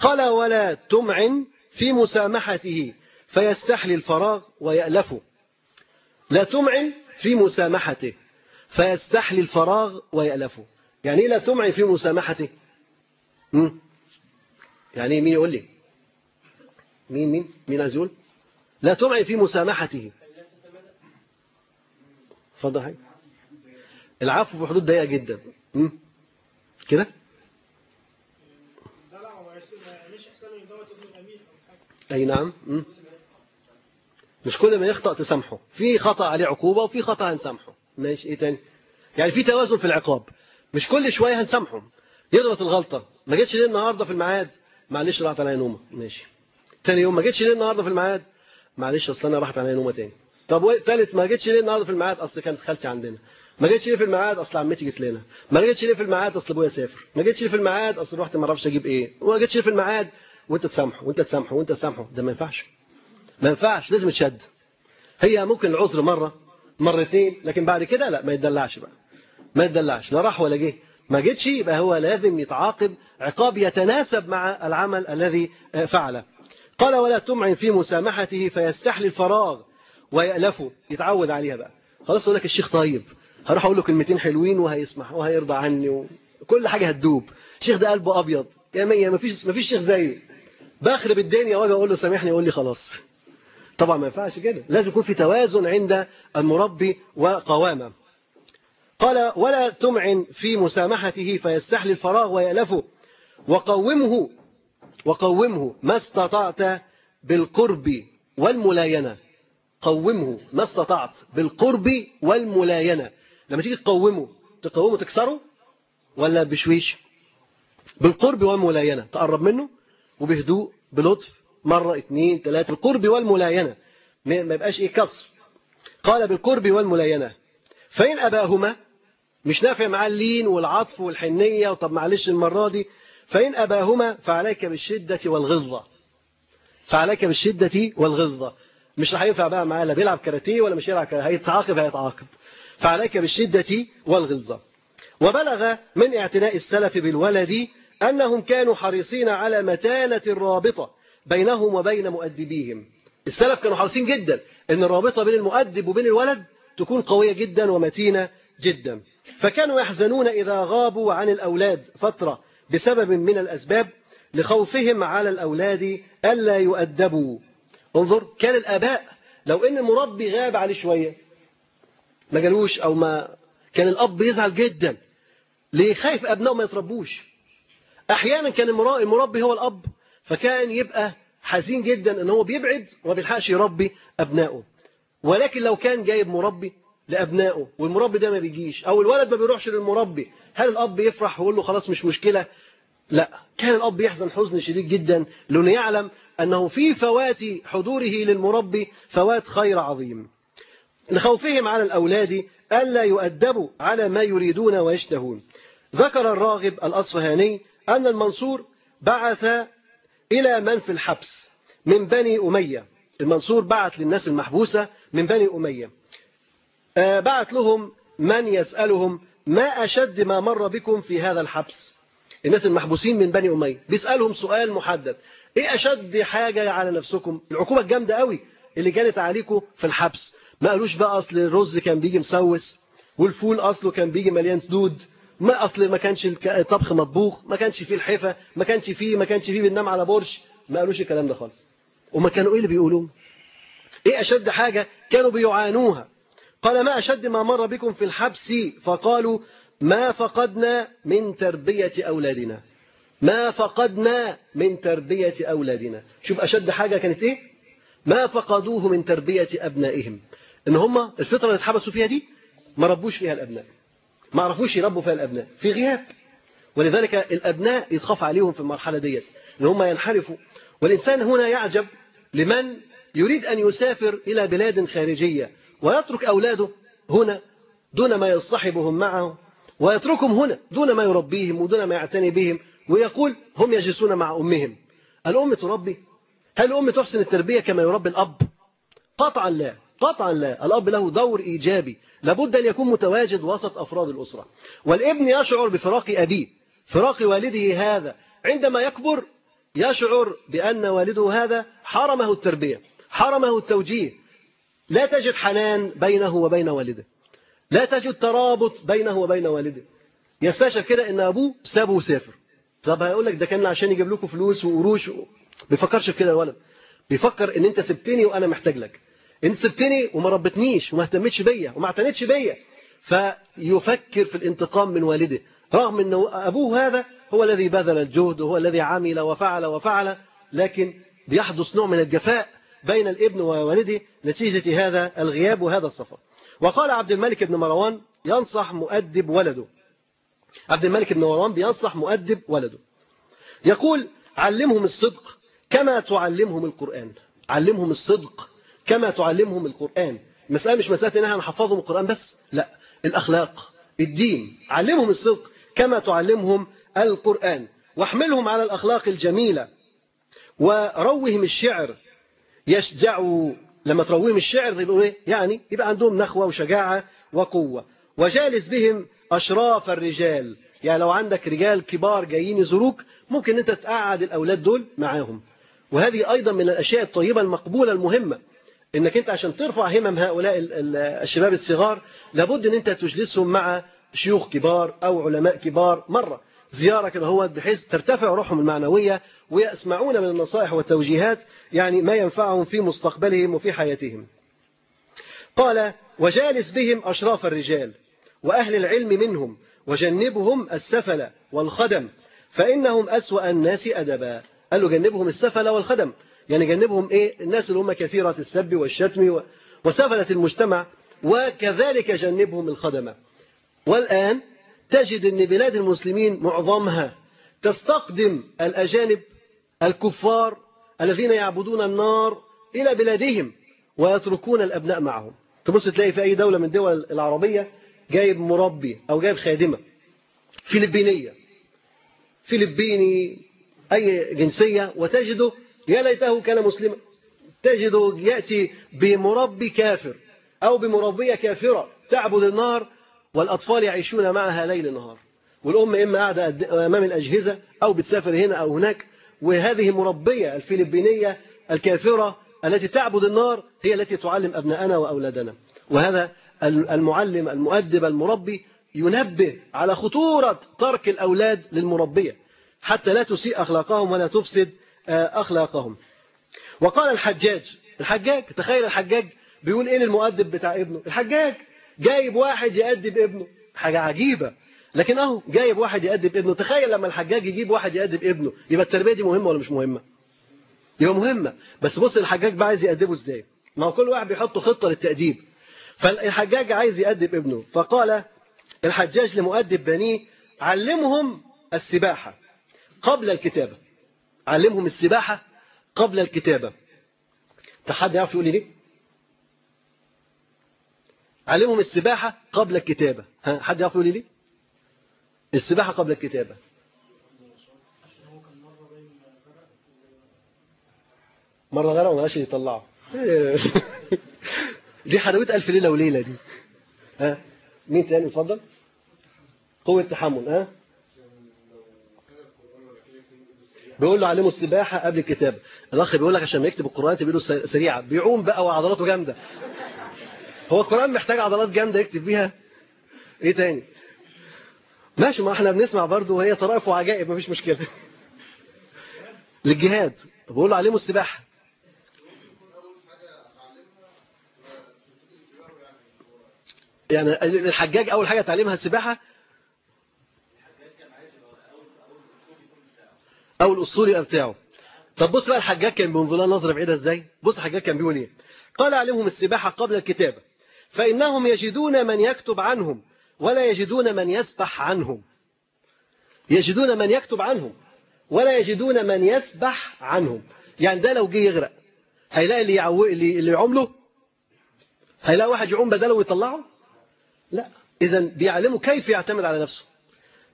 قال ولا تمعن في مسامحته. فيستحلي الفراغ ويألفه لا تمعن في مسامحته. فيستحلي الفراغ ويألفه يعني إيه لا تمعن في مسامحته؟ يعني مين يقول لي؟ مين مين؟ مين عايز يقول؟ لا تمعن في مسامحته. حاجة العفو في حدود ضيقة جدا؟ كده؟ أي نعم. مش كل ما يخطأ تسامحه. في خطأ عليه عقوبة وفي خطأ هنسامحه. ماشي إيه تاني؟ يعني في توازن في العقاب. مش كل شوية هنسامحه. يغلط الغلطة. ما جيتش ليه النهاردة في الميعاد. معلش راحت عليا نومة. ماشي. تاني يوم ما جيتش ليه النهاردة في الميعاد. معلش أصل أنا راحت عليا نومة تاني. طب. تالت ما جيتش ليه النهاردة في الميعاد؟ أصل كانت خالتي عندنا. ما جيتش ليه في الميعاد؟ أصل عمتي جت لنا. ما جيتش ليه في الميعاد؟ أصل أبويا سافر. ما جيتش ليه في الميعاد؟ أصل رحت ما أعرفش أجيب إيه. وما جيتش ليه في الميعاد؟ وأنت تسامحه وأنت تسامحه وأنت تسامحه. ده ما ينفعش. ما ينفعش. لازم تشد هي ممكن العذر مرة مرتين لكن بعد كده لا ما يدلعش بقى. ما يدلعش لا راح ولا جه. ما جتش يبقى هو لازم يتعاقب عقاب يتناسب مع العمل الذي فعله. قال ولا تمعن في مسامحته فيستحلي الفراغ ويألفه. يتعود عليها بقى. خلاص يقول لك الشيخ طيب هروح أقول له كلمتين حلوين وهيسمح وهيرضى عني وكل حاجة هتدوب. الشيخ ده قلبه أبيض. يا مية ما فيش ما فيش شيخ زيه. بخرب الدنيا وأجي أقول له سامحني يقول لي خلاص. طبعا ما ينفعش كده. لازم يكون في توازن عند المربي وقوامه. قال ولا تمعن في مسامحته فيستحلي الفراغ ويألفه. وقومه وقومه ما استطعت بالقرب والملاينة. قومه ما استطعت بالقرب والملاينة. لما تيجي تقومه تقومه تكسره ولا بشويش؟ بالقرب والملاينة. تقرب منه وبهدوء بلطف مرة اثنين ثلاثة بالقرب والملاينة. ما يبقاش إيه كسر. قال بالقرب والملاينة. فإن أباهما مش نافع معاه اللين والعطف والحنية وطب معلش المرة دي فإن أباهما فعليك بالشدة والغلظة فعليك بالشدة والغلظة مش راح ينفع بقى معاه لا بيلعب كاراتيه ولا مش يلعب كاراتيه. هيتعاقب هيتعاقب. فعليك بالشدة والغلظة وبلغ من اعتناء السلف بالولد أنهم كانوا حريصين على متانة الرابطة بينهم وبين مؤدبيهم. السلف كانوا حريصين جدا أن الرابطة بين المؤدب وبين الولد تكون قوية جدا ومتينة جدا. فكانوا يحزنون إذا غابوا عن الأولاد فترة بسبب من الأسباب لخوفهم على الأولاد ألا يؤدبوا. انظر كان الآباء لو أن المربي غاب عليه شوية ما جالوش أو ما كان الأب يزعل جدا. ليه؟ خايف أبنائه ما يتربوش. أحيانا كان المربي هو الأب فكان يبقى حزين جدا أنه هو بيبعد وما بيلحقش يربي أبنائه. ولكن لو كان جايب مربي لأبنائه والمربي ده ما بيجيش أو الولد ما بيروحش للمربي هل الأب يفرح ويقول له خلاص مش مشكلة لا. كان الأب يحزن حزن شديد جدا لأنه يعلم أنه في فوات حضوره للمربي فوات خير عظيم. لخوفهم على الأولاد ألا يؤدبوا على ما يريدون ويشتهون. ذكر الراغب الأصفهاني أن المنصور بعث إلى من في الحبس من بني أمية. المنصور بعث للناس المحبوسة من بني أمية. بعث لهم من يسألهم ما أشد ما مر بكم في هذا الحبس. الناس المحبوسين من بني أمية بيسألهم سؤال محدد. إيه أشد حاجة على نفسكم؟ العقوبة الجامدة قوي اللي كانت عليكم في الحبس. ما قالوش بقى أصل الرز كان بيجي مسوس والفول أصله كان بيجي مليان دود. ما أصل ما كانش الطبخ مطبوخ ما كانش فيه الحفة ما كانش فيه ما كانش فيه بننام على برش ما قالوش الكلام ده خالص. وما كانوا إيه اللي بيقولوه؟ إيه أشد حاجة كانوا بيعانوها؟ قال ما أشد ما مر بكم في الحبس؟ فقالوا ما فقدنا من تربية أولادنا. ما فقدنا من تربية أولادنا. شوف أشد حاجة كانت إيه؟ ما فقدوه من تربية أبنائهم. إن هم الفترة اللي اتحبسوا فيها دي ما ربوش فيها الأبناء. ما عرفوش يربوا فيها الأبناء. في غياب. ولذلك الأبناء يتخاف عليهم في المرحلة ديت. إن هم ينحرفوا. والإنسان هنا يعجب لمن يريد أن يسافر إلى بلاد خارجية ويترك أولاده هنا دون ما يصطحبهم معه. ويتركهم هنا دون ما يربيهم ودون ما يعتني بهم ويقول هم يجلسون مع أمهم. الأم تربي؟ هل الأم تحسن التربية كما يربي الأب؟ قطعا لا قطعا لا. الأب له دور إيجابي. لابد أن يكون متواجد وسط أفراد الأسرة. والابن يشعر بفراق أبيه فراق والده هذا. عندما يكبر يشعر بأن والده هذا حرمه التربية حرمه التوجيه. لا تجد حنان بينه وبين والده. لا تجد ترابط بينه وبين والده. يستشعر كده إن أبوه سابه وسافر. طب هيقول لك ده كان عشان يجيب لكم فلوس وقروش و... بيفكرش في كده الولد بيفكر إن أنت سبتني وأنا محتاج لك. أنت سبتني وما ربتنيش وما اهتمتش بيا وما اعتنتش بيا. فيفكر في الانتقام من والده. رغم إن أبوه هذا هو الذي بذل الجهد وهو الذي عمل وفعل وفعل لكن بيحدث نوع من الجفاء بين الابن ووالده نتيجة هذا الغياب وهذا السفر. وقال عبد الملك بن مروان ينصح مؤدب ولده. عبد الملك بن مروان بينصح مؤدب ولده. يقول علمهم الصدق كما تعلمهم القرآن. علمهم الصدق كما تعلمهم القرآن. المسألة مش مسألة إنها نحفظهم القرآن بس لا. الأخلاق الدين. علمهم الصدق كما تعلمهم القرآن. واحملهم على الأخلاق الجميلة. وروهم الشعر. يشجعوا لما ترويهم الشعر يبقوا إيه؟ يعني يبقى عندهم نخوة وشجاعة وقوة. وجالس بهم أشراف الرجال. يعني لو عندك رجال كبار جايين يزوروك ممكن أنت تقعد الأولاد دول معاهم. وهذه أيضا من الأشياء الطيبة المقبولة المهمة. إنك أنت عشان ترفع همم هؤلاء الشباب الصغار لابد إن أنت تجلسهم مع شيوخ كبار أو علماء كبار مرة. زيارة كده هو بحيث ترتفع روحهم المعنوية ويسمعون من النصائح والتوجيهات يعني ما ينفعهم في مستقبلهم وفي حياتهم. قال وجالس بهم أشراف الرجال وأهل العلم منهم وجنبهم السفل والخدم فإنهم أسوأ الناس أدبا. قال له جنبهم السفل والخدم. يعني جنبهم إيه؟ الناس اللي هم كثيرة السب والشتم وسفلة المجتمع وكذلك جنبهم الخدمة. والآن تجد أن بلاد المسلمين معظمها تستقدم الأجانب الكفار الذين يعبدون النار إلى بلادهم ويتركون الأبناء معهم. تبص تلاقي في أي دولة من الدول العربية جايب مربي أو جايب خادمة فلبينية فلبيني أي جنسية وتجده يا ليته كان مسلما تجده يأتي بمربي كافر أو بمربية كافرة تعبد النار والأطفال يعيشون معها ليل نهار. والأم إما قاعدة أمام الأجهزة أو بتسافر هنا أو هناك. وهذه مربية الفلبينية الكافرة التي تعبد النار هي التي تعلم أبناءنا وأولادنا. وهذا المعلم المؤدب المربي ينبه على خطورة ترك الأولاد للمربية. حتى لا تسيء أخلاقهم ولا تفسد أخلاقهم. وقال الحجاج الحجاج تخيل الحجاج بيقول إيه للمؤدب بتاع ابنه؟ الحجاج. جايب واحد يأدب ابنه. حاجة عجيبة. لكن أهو جايب واحد يأدب ابنه. تخيل لما الحجاج يجيب واحد يأدب ابنه. يبقى التربية دي مهمة ولا مش مهمة؟ يبقى مهمة. بس بص الحجاج بقى عايز يأدبه إزاي. ما هو كل واحد بيحط خطة للتأديب. فالحجاج عايز يأدب ابنه. فقال الحجاج لمؤدب بنيه علمهم السباحة قبل الكتابة. علمهم السباحة قبل الكتابة. حد يعرف يقول لي ليه؟ علمهم السباحة قبل الكتابة. ها حد يعرف يقول لي ليه؟ السباحة قبل الكتابة. مرة غيره وما يطلعه. [laughs] دي حلاوة ألف ليلة وليلة دي. ها مين تاني؟ اتفضل. قوة تحمل ها؟ بيقول له علمه السباحة قبل الكتابة. الأخ بيقول لك عشان ما يكتب القرآن تبيله سريعة. بيعوم بقى وعضلاته جامدة. هو القرآن محتاج عضلات جامدة يكتب بيها؟ إيه تاني؟ ماشي ما إحنا بنسمع برضه وهي طرائف وعجائب مفيش مشكلة. للجهاد. بقول له علمه السباحة. يعني الحجاج أول حاجة تعلمها السباحة؟ أو الاسطول يبقى بتاعه. طب بص بقى الحجاج كان بينظر لها نظرة بعيدة إزاي؟ بص الحجاج كان بيقول إيه؟ قال علمهم السباحة قبل الكتابة. فإنهم يجدون من يكتب عنهم ولا يجدون من يسبح عنهم. يجدون من يكتب عنهم ولا يجدون من يسبح عنهم. يعني ده لو جه يغرق هيلاقي اللي يعو... اللي يعوم هيلاقي واحد يعوم بداله ويطلعه؟ لا. اذا بيعلمه كيف يعتمد على نفسه.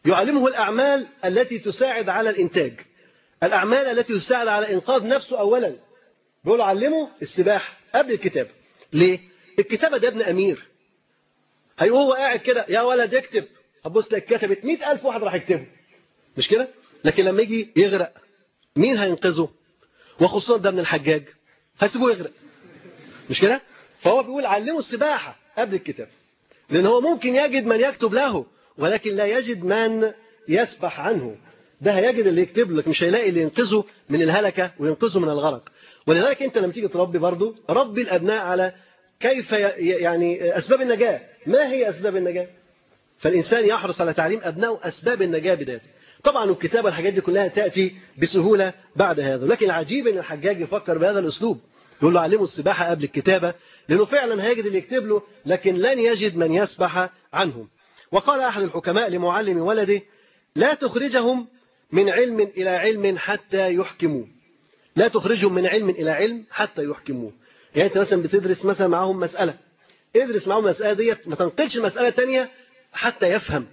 يعلمه الأعمال التي تساعد على الإنتاج. الأعمال التي تساعد على إنقاذ نفسه أولا. بيقول علمه السباحة قبل الكتابة. ليه؟ الكتابة ده ابن أمير. هيقول هو قاعد كده يا ولد اكتب. هتبص لك كتبت 100000 واحد راح يكتبه. مش كده؟ لكن لما يجي يغرق مين هينقذه؟ وخصوصا ده من الحجاج. هيسيبه يغرق. مش كده؟ فهو بيقول علمه السباحة قبل الكتابة لأن هو ممكن يجد من يكتب له ولكن لا يجد من يسبح عنه. ده هيجد اللي يكتب لك مش هيلاقي اللي ينقذه من الهلكة وينقذه من الغرق. ولذلك أنت لما تيجي تربي برضه ربي الأبناء على كيف يعني أسباب النجاة؟ ما هي أسباب النجاة؟ فالإنسان يحرص على تعليم أبنائه أسباب النجاة بداية طبعا الكتابة الحاجات دي كلها تأتي بسهولة بعد هذا. لكن العجيب أن الحجاج يفكر بهذا الأسلوب. يقول له علمه السباحة قبل الكتابة لأنه فعلا هيجد اللي يكتب له لكن لن يجد من يسبح عنهم. وقال أحد الحكماء لمعلم ولده لا تخرجهم من علم إلى علم حتى يحكموا. لا تخرجهم من علم إلى علم حتى يحكموه يعني أنت مثلا بتدرس مثلا معهم مسألة. ادرس معهم المسألة ديت ما تنقلش مسألة تانية حتى يفهم.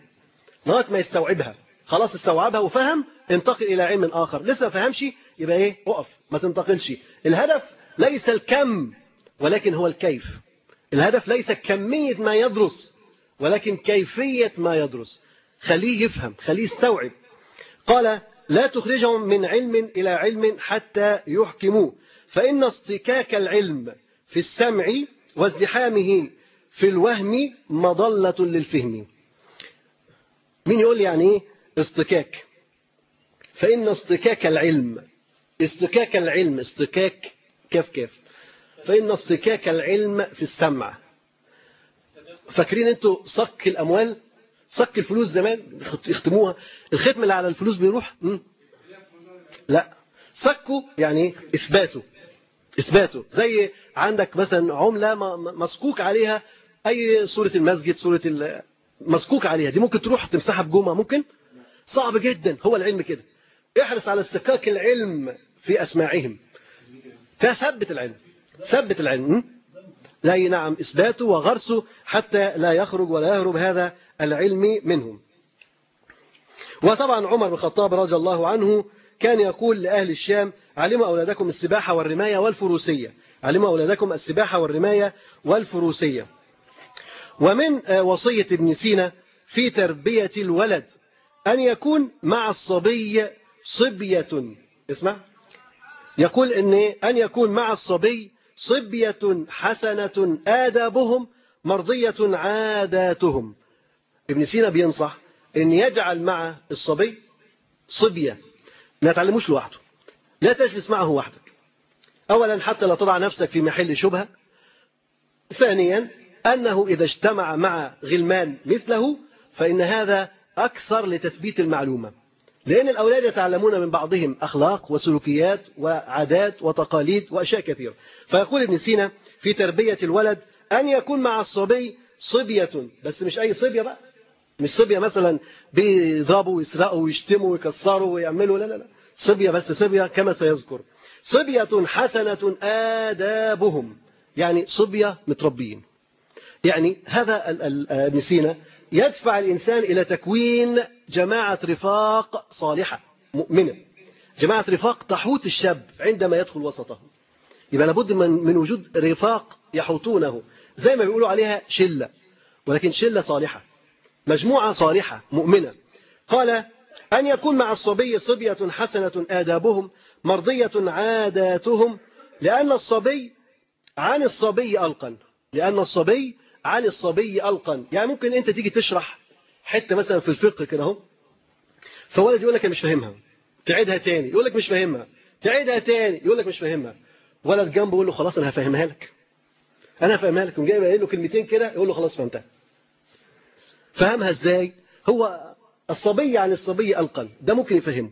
لغاية ما يستوعبها. خلاص استوعبها وفهم انتقل إلى علم آخر. لسه ما فهمش يبقى إيه؟ اقف ما تنتقلش. الهدف ليس الكم ولكن هو الكيف. الهدف ليس كمية ما يدرس ولكن كيفية ما يدرس. خليه يفهم خليه يستوعب. قال لا تخرجهم من علم إلى علم حتى يحكموا فإن اصطكاك العلم في السمع وازدحامه في الوهم مضلة للفهم. مين يقول يعني إيه؟ اصطكاك. فإن اصطكاك العلم اصطكاك العلم اصطكاك كاف كاف فإن اصطكاك العلم في السمع. فاكرين أنتوا صك الأموال؟ صك الفلوس زمان يختموها. الختم اللي على الفلوس بيروح? لا. صكه يعني إثباته. إثباته. زي عندك مثلا عملة مسكوك عليها أي صورة المسجد صورة مسكوك عليها. دي ممكن تروح تمسحها بجمعة ممكن؟ صعب جدا. هو العلم كده. احرص على استكاك العلم في أسماعهم. تثبت العلم. ثبت العلم. لا نعم. إثباته وغرسه حتى لا يخرج ولا يهرب هذا العلم منهم. وطبعا عمر بن الخطاب رضي الله عنه كان يقول لأهل الشام علموا أولادكم السباحة والرماية والفروسية. علموا أولادكم السباحة والرماية والفروسية. ومن وصية ابن سينا في تربية الولد أن يكون مع الصبي صبية. اسمع. يقول إن أن يكون مع الصبي صبية حسنة آدابهم مرضية عاداتهم. ابن سينا بينصح أن يجعل مع الصبي صبية. ما يتعلموش لوحده. لا تجلس معه وحدك. أولا حتى لا تضع نفسك في محل شبهة. ثانيا أنه إذا اجتمع مع غلمان مثله فإن هذا أكثر لتثبيت المعلومة. لأن الأولاد يتعلمون من بعضهم أخلاق وسلوكيات وعادات وتقاليد وأشياء كثيرة. فيقول ابن سينا في تربية الولد أن يكون مع الصبي صبية. بس مش أي صبية بقى. مش صبية مثلا بيضربوا ويسرقوا ويشتموا ويكسروا ويعملوا لا لا لا. صبية بس صبية كما سيذكر. صبية حسنة آدابهم. يعني صبية متربيين. يعني هذا ابن سينا يدفع الإنسان إلى تكوين جماعة رفاق صالحة مؤمنة. جماعة رفاق تحوط الشاب عندما يدخل وسطهم يبقى لابد من, من وجود رفاق يحوطونه. زي ما بيقولوا عليها شلة ولكن شلة صالحة. مجموعة صالحة مؤمنة. قال أن يكون مع الصبي صبية حسنة آدابهم مرضية عاداتهم لأن الصبي عن الصبي ألقن. لأن الصبي عن الصبي ألقن. يعني ممكن أنت تيجي تشرح حتة مثلا في الفقه كده أهو. فولد يقول لك أنا مش فاهمها. تعيدها تاني. يقول لك مش فاهمها. تعيدها تاني. يقول لك مش فاهمها. ولد جنبه يقول له خلاص أنا هفهمها لك. أنا هفهمها لك. وجاي قايل له كلمتين كده يقول له خلاص فهمتها. فهمها إزاي؟ هو الصبي عن الصبي ألقن. ده ممكن يفهمه.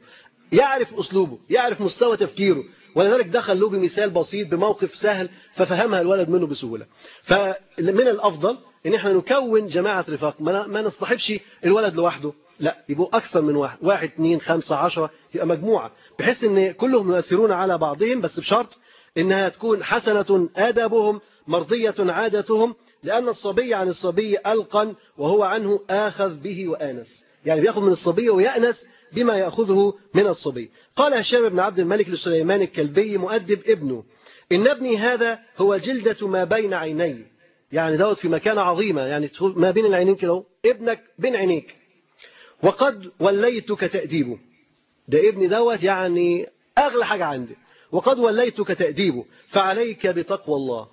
يعرف أسلوبه يعرف مستوى تفكيره. ولذلك دخل له بمثال بسيط بموقف سهل ففهمها الولد منه بسهولة. فمن الأفضل إن إحنا نكون جماعة رفاق. ما نصطحبش الولد لوحده. لا يبقوا أكثر من واحد. واحد اثنين خمسة عشرة يبقى مجموعة. بحيث إن كلهم يؤثرون على بعضهم بس بشرط إنها تكون حسنة آدابهم مرضية عادتهم. لأن الصبي عن الصبي ألقا وهو عنه آخذ به وآنس. يعني بيأخذ من الصبي ويأنس بما يأخذه من الصبي. قال هشام بن عبد الملك لسليمان الكلبي مؤدب ابنه إن ابني هذا هو جلدة ما بين عيني. يعني دوت في مكانة عظيمة يعني ما بين العينين كده ابنك بين عينيك. وقد وليتك تأديبه. ده ابني دوت يعني أغلى حاجة عندي. وقد وليتك تأديبه فعليك بتقوى الله.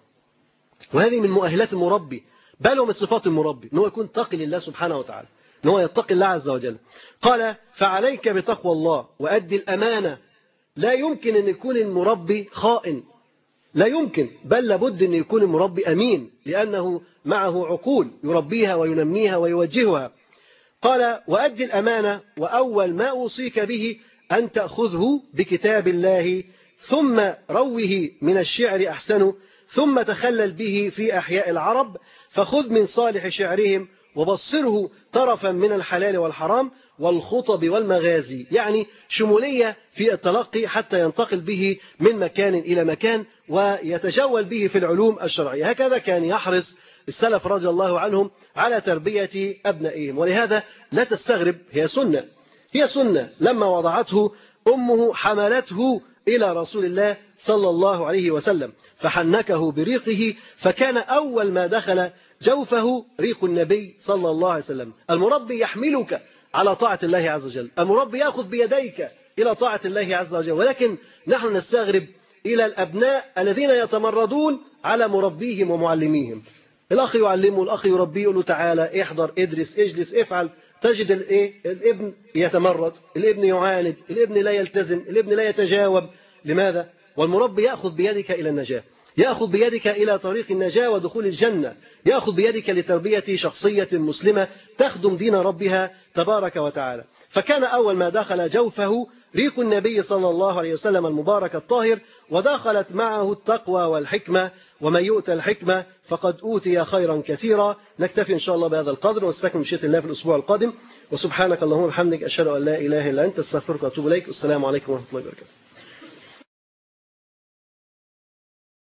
وهذه من مؤهلات المربي بل ومن صفات المربي أنه يكون تقي لله سبحانه وتعالى. أنه يتقي الله عز وجل. قال فعليك بتقوى الله وأدي الأمانة. لا يمكن أن يكون المربي خائن. لا يمكن بل لابد أن يكون المربي أمين لأنه معه عقول يربيها وينميها ويوجهها. قال وأدي الأمانة وأول ما أوصيك به أن تأخذه بكتاب الله ثم روه من الشعر أحسن ثم تخلل به في أحياء العرب فخذ من صالح شعرهم وبصره طرفا من الحلال والحرام والخطب والمغازي يعني شمولية في التلقي حتى ينتقل به من مكان إلى مكان ويتجول به في العلوم الشرعية. هكذا كان يحرص السلف رضي الله عنهم على تربية أبنائهم. ولهذا لا تستغرب هي سنة هي سنة. لما وضعته أمه حملته إلى رسول الله صلى الله عليه وسلم فحنكه بريقه فكان أول ما دخل جوفه ريق النبي صلى الله عليه وسلم. المربي يحملك على طاعة الله عز وجل. المربي يأخذ بيديك إلى طاعة الله عز وجل. ولكن نحن نستغرب إلى الأبناء الذين يتمردون على مربيهم ومعلميهم. الأخ يعلمه الأخ يربيه يقول له تعالى احضر ادرس اجلس افعل. تجد الايه الابن يتمرد الابن يعاند الابن لا يلتزم الابن لا يتجاوب. لماذا؟ والمربي يأخذ بيدك إلى النجاة. يأخذ بيدك إلى طريق النجاة ودخول الجنة. يأخذ بيدك لتربية شخصية مسلمة تخدم دين ربها تبارك وتعالى. فكان أول ما دخل جوفه ريق النبي صلى الله عليه وسلم المبارك الطاهر ودخلت معه التقوى والحكمة. ومن يؤتى الحكمة فقد أوتي خيرا كثيرا. نكتفي إن شاء الله بهذا القدر ونستكمل مشيئة الله في الأسبوع القادم. وسبحانك اللهم وبحمدك أشهد أن لا إله إلا أنت أستغفرك وأتوب إليك. والسلام عليكم ورحمة الله وبركاته.